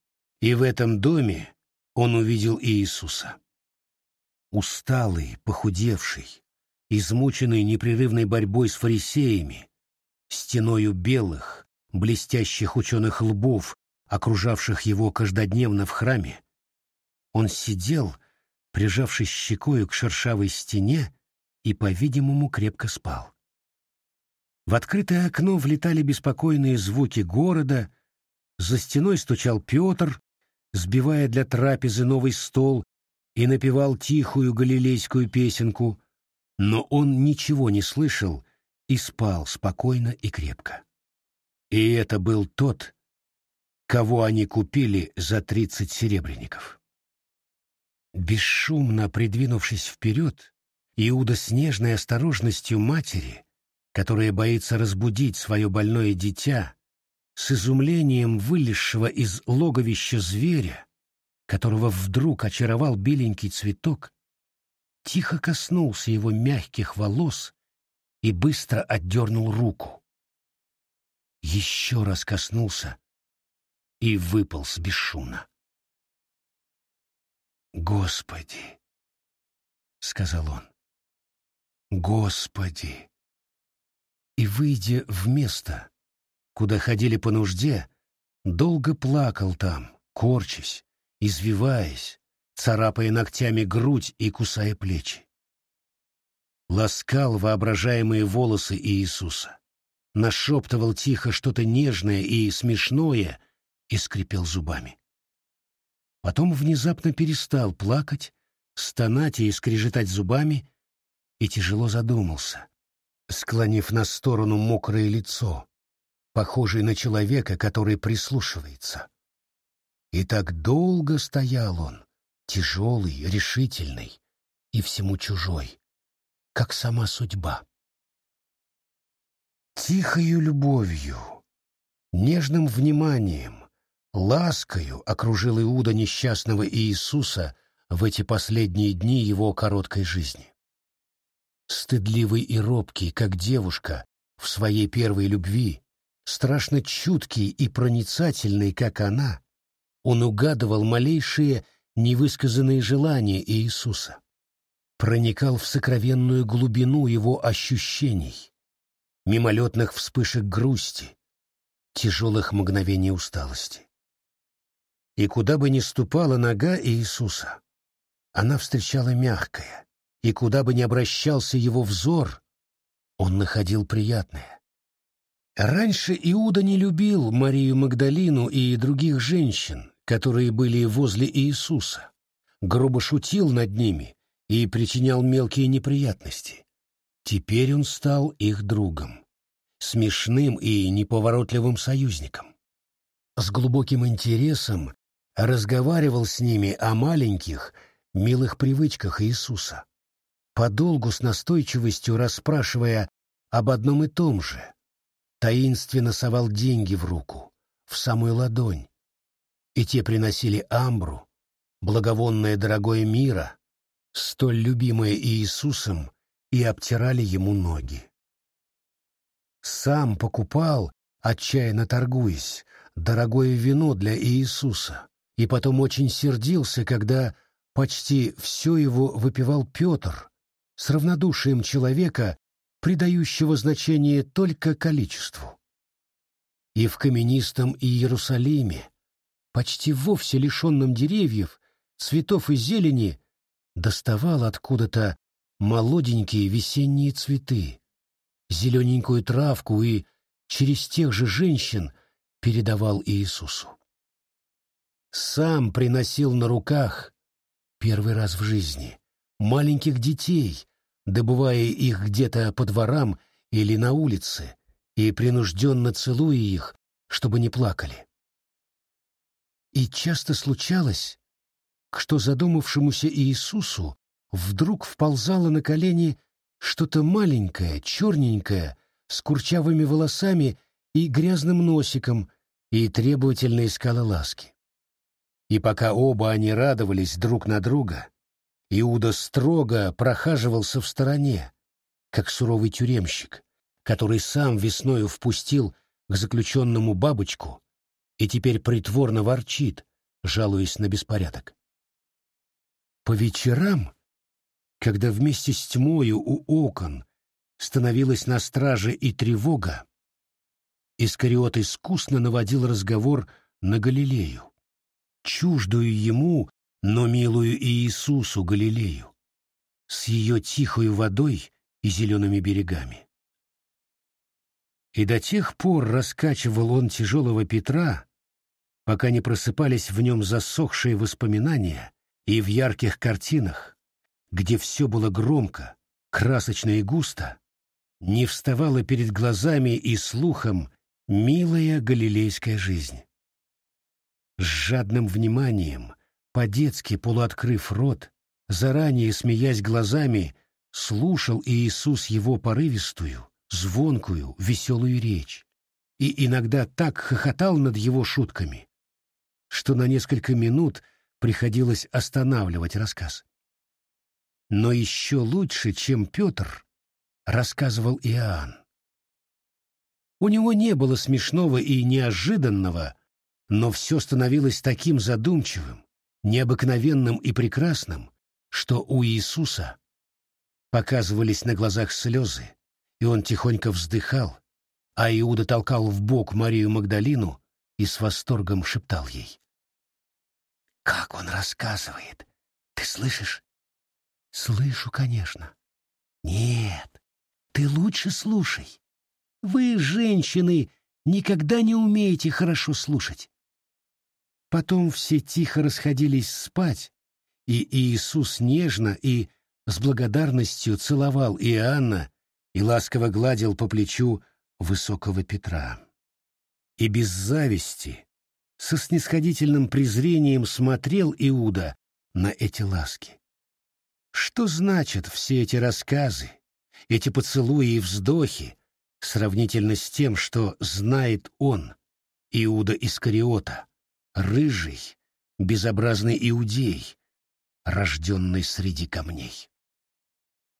S1: и в этом доме он увидел Иисуса. Усталый, похудевший, измученный непрерывной борьбой с фарисеями, стеною белых, блестящих ученых лбов, окружавших его каждодневно в храме, он сидел, прижавшись щекою к шершавой стене, и, по-видимому, крепко спал. В открытое окно влетали беспокойные звуки города, за стеной стучал Петр, сбивая для трапезы новый стол, и напевал тихую галилейскую песенку, но он ничего не слышал и спал спокойно и крепко. И это был тот, кого они купили за тридцать серебряников. Бесшумно придвинувшись вперед, Иуда с нежной осторожностью матери, которая боится разбудить свое больное дитя, с изумлением вылезшего из логовища зверя, которого вдруг очаровал беленький цветок, тихо коснулся его мягких волос и быстро отдернул руку. Еще раз коснулся и выполз бесшумно. «Господи!» — сказал он. «Господи!» И, выйдя в место, куда ходили по нужде, долго плакал там, корчась, извиваясь, царапая ногтями грудь и кусая плечи. Ласкал воображаемые волосы Иисуса, нашептывал тихо что-то нежное и смешное и скрипел зубами. Потом внезапно перестал плакать, стонать и скрежетать зубами, и тяжело задумался, склонив на сторону мокрое лицо, похожее на человека, который прислушивается. И так долго стоял он, тяжелый, решительный и всему чужой, как сама судьба. Тихою любовью, нежным вниманием, ласкою окружил Иуда несчастного Иисуса в эти последние дни его короткой жизни. Стыдливый и робкий, как девушка, в своей первой любви, страшно чуткий и проницательный, как она, он угадывал малейшие невысказанные желания Иисуса, проникал в сокровенную глубину его ощущений, мимолетных вспышек грусти, тяжелых мгновений усталости. И куда бы ни ступала нога Иисуса, она встречала мягкое, и куда бы ни обращался его взор, он находил приятное. Раньше Иуда не любил Марию Магдалину и других женщин, которые были возле Иисуса, грубо шутил над ними и причинял мелкие неприятности. Теперь он стал их другом, смешным и неповоротливым союзником. С глубоким интересом разговаривал с ними о маленьких, милых привычках Иисуса, подолгу с настойчивостью расспрашивая об одном и том же, таинственно совал деньги в руку, в самую ладонь, и те приносили амбру, благовонное дорогое мира, столь любимое Иисусом, и обтирали ему ноги. Сам покупал, отчаянно торгуясь, дорогое вино для Иисуса, и потом очень сердился, когда почти все его выпивал Петр с равнодушием человека, придающего значение только количеству. И в каменистом Иерусалиме, почти вовсе лишенном деревьев, цветов и зелени, доставал откуда-то молоденькие весенние цветы, зелененькую травку и через тех же женщин передавал Иисусу. Сам приносил на руках, первый раз в жизни, маленьких детей, добывая их где-то по дворам или на улице, и принужденно целуя их, чтобы не плакали. И часто случалось, что задумавшемуся Иисусу вдруг вползало на колени что-то маленькое, черненькое, с курчавыми волосами и грязным носиком, и требовательно искало ласки. И пока оба они радовались друг на друга, Иуда строго прохаживался в стороне, как суровый тюремщик, который сам весною впустил к заключенному бабочку и теперь притворно ворчит, жалуясь на беспорядок. По вечерам, когда вместе с тьмою у окон становилась на страже и тревога, Искариот искусно наводил разговор на Галилею, чуждую ему но милую Иисусу Галилею, с ее тихой водой и зелеными берегами. И до тех пор раскачивал он тяжелого Петра, пока не просыпались в нем засохшие воспоминания и в ярких картинах, где все было громко, красочно и густо, не вставала перед глазами и слухом милая галилейская жизнь. С жадным вниманием по-детски полуоткрыв рот, заранее смеясь глазами, слушал Иисус его порывистую, звонкую, веселую речь, и иногда так хохотал над его шутками, что на несколько минут приходилось останавливать рассказ. Но еще лучше, чем Петр, рассказывал Иоанн. У него не было смешного и неожиданного, но все становилось таким задумчивым, необыкновенным и прекрасным, что у Иисуса показывались на глазах слезы, и он тихонько вздыхал, а Иуда толкал в бок Марию Магдалину и с восторгом шептал ей. «Как он рассказывает! Ты слышишь?» «Слышу, конечно». «Нет, ты лучше слушай. Вы, женщины, никогда не умеете хорошо слушать. Потом все тихо расходились спать, и Иисус нежно и с благодарностью целовал Иоанна и ласково гладил по плечу высокого Петра. И без зависти, со снисходительным презрением смотрел Иуда на эти ласки. Что значат все эти рассказы, эти поцелуи и вздохи, сравнительно с тем, что знает он, Иуда Искариота, рыжий, безобразный иудей, рожденный среди камней?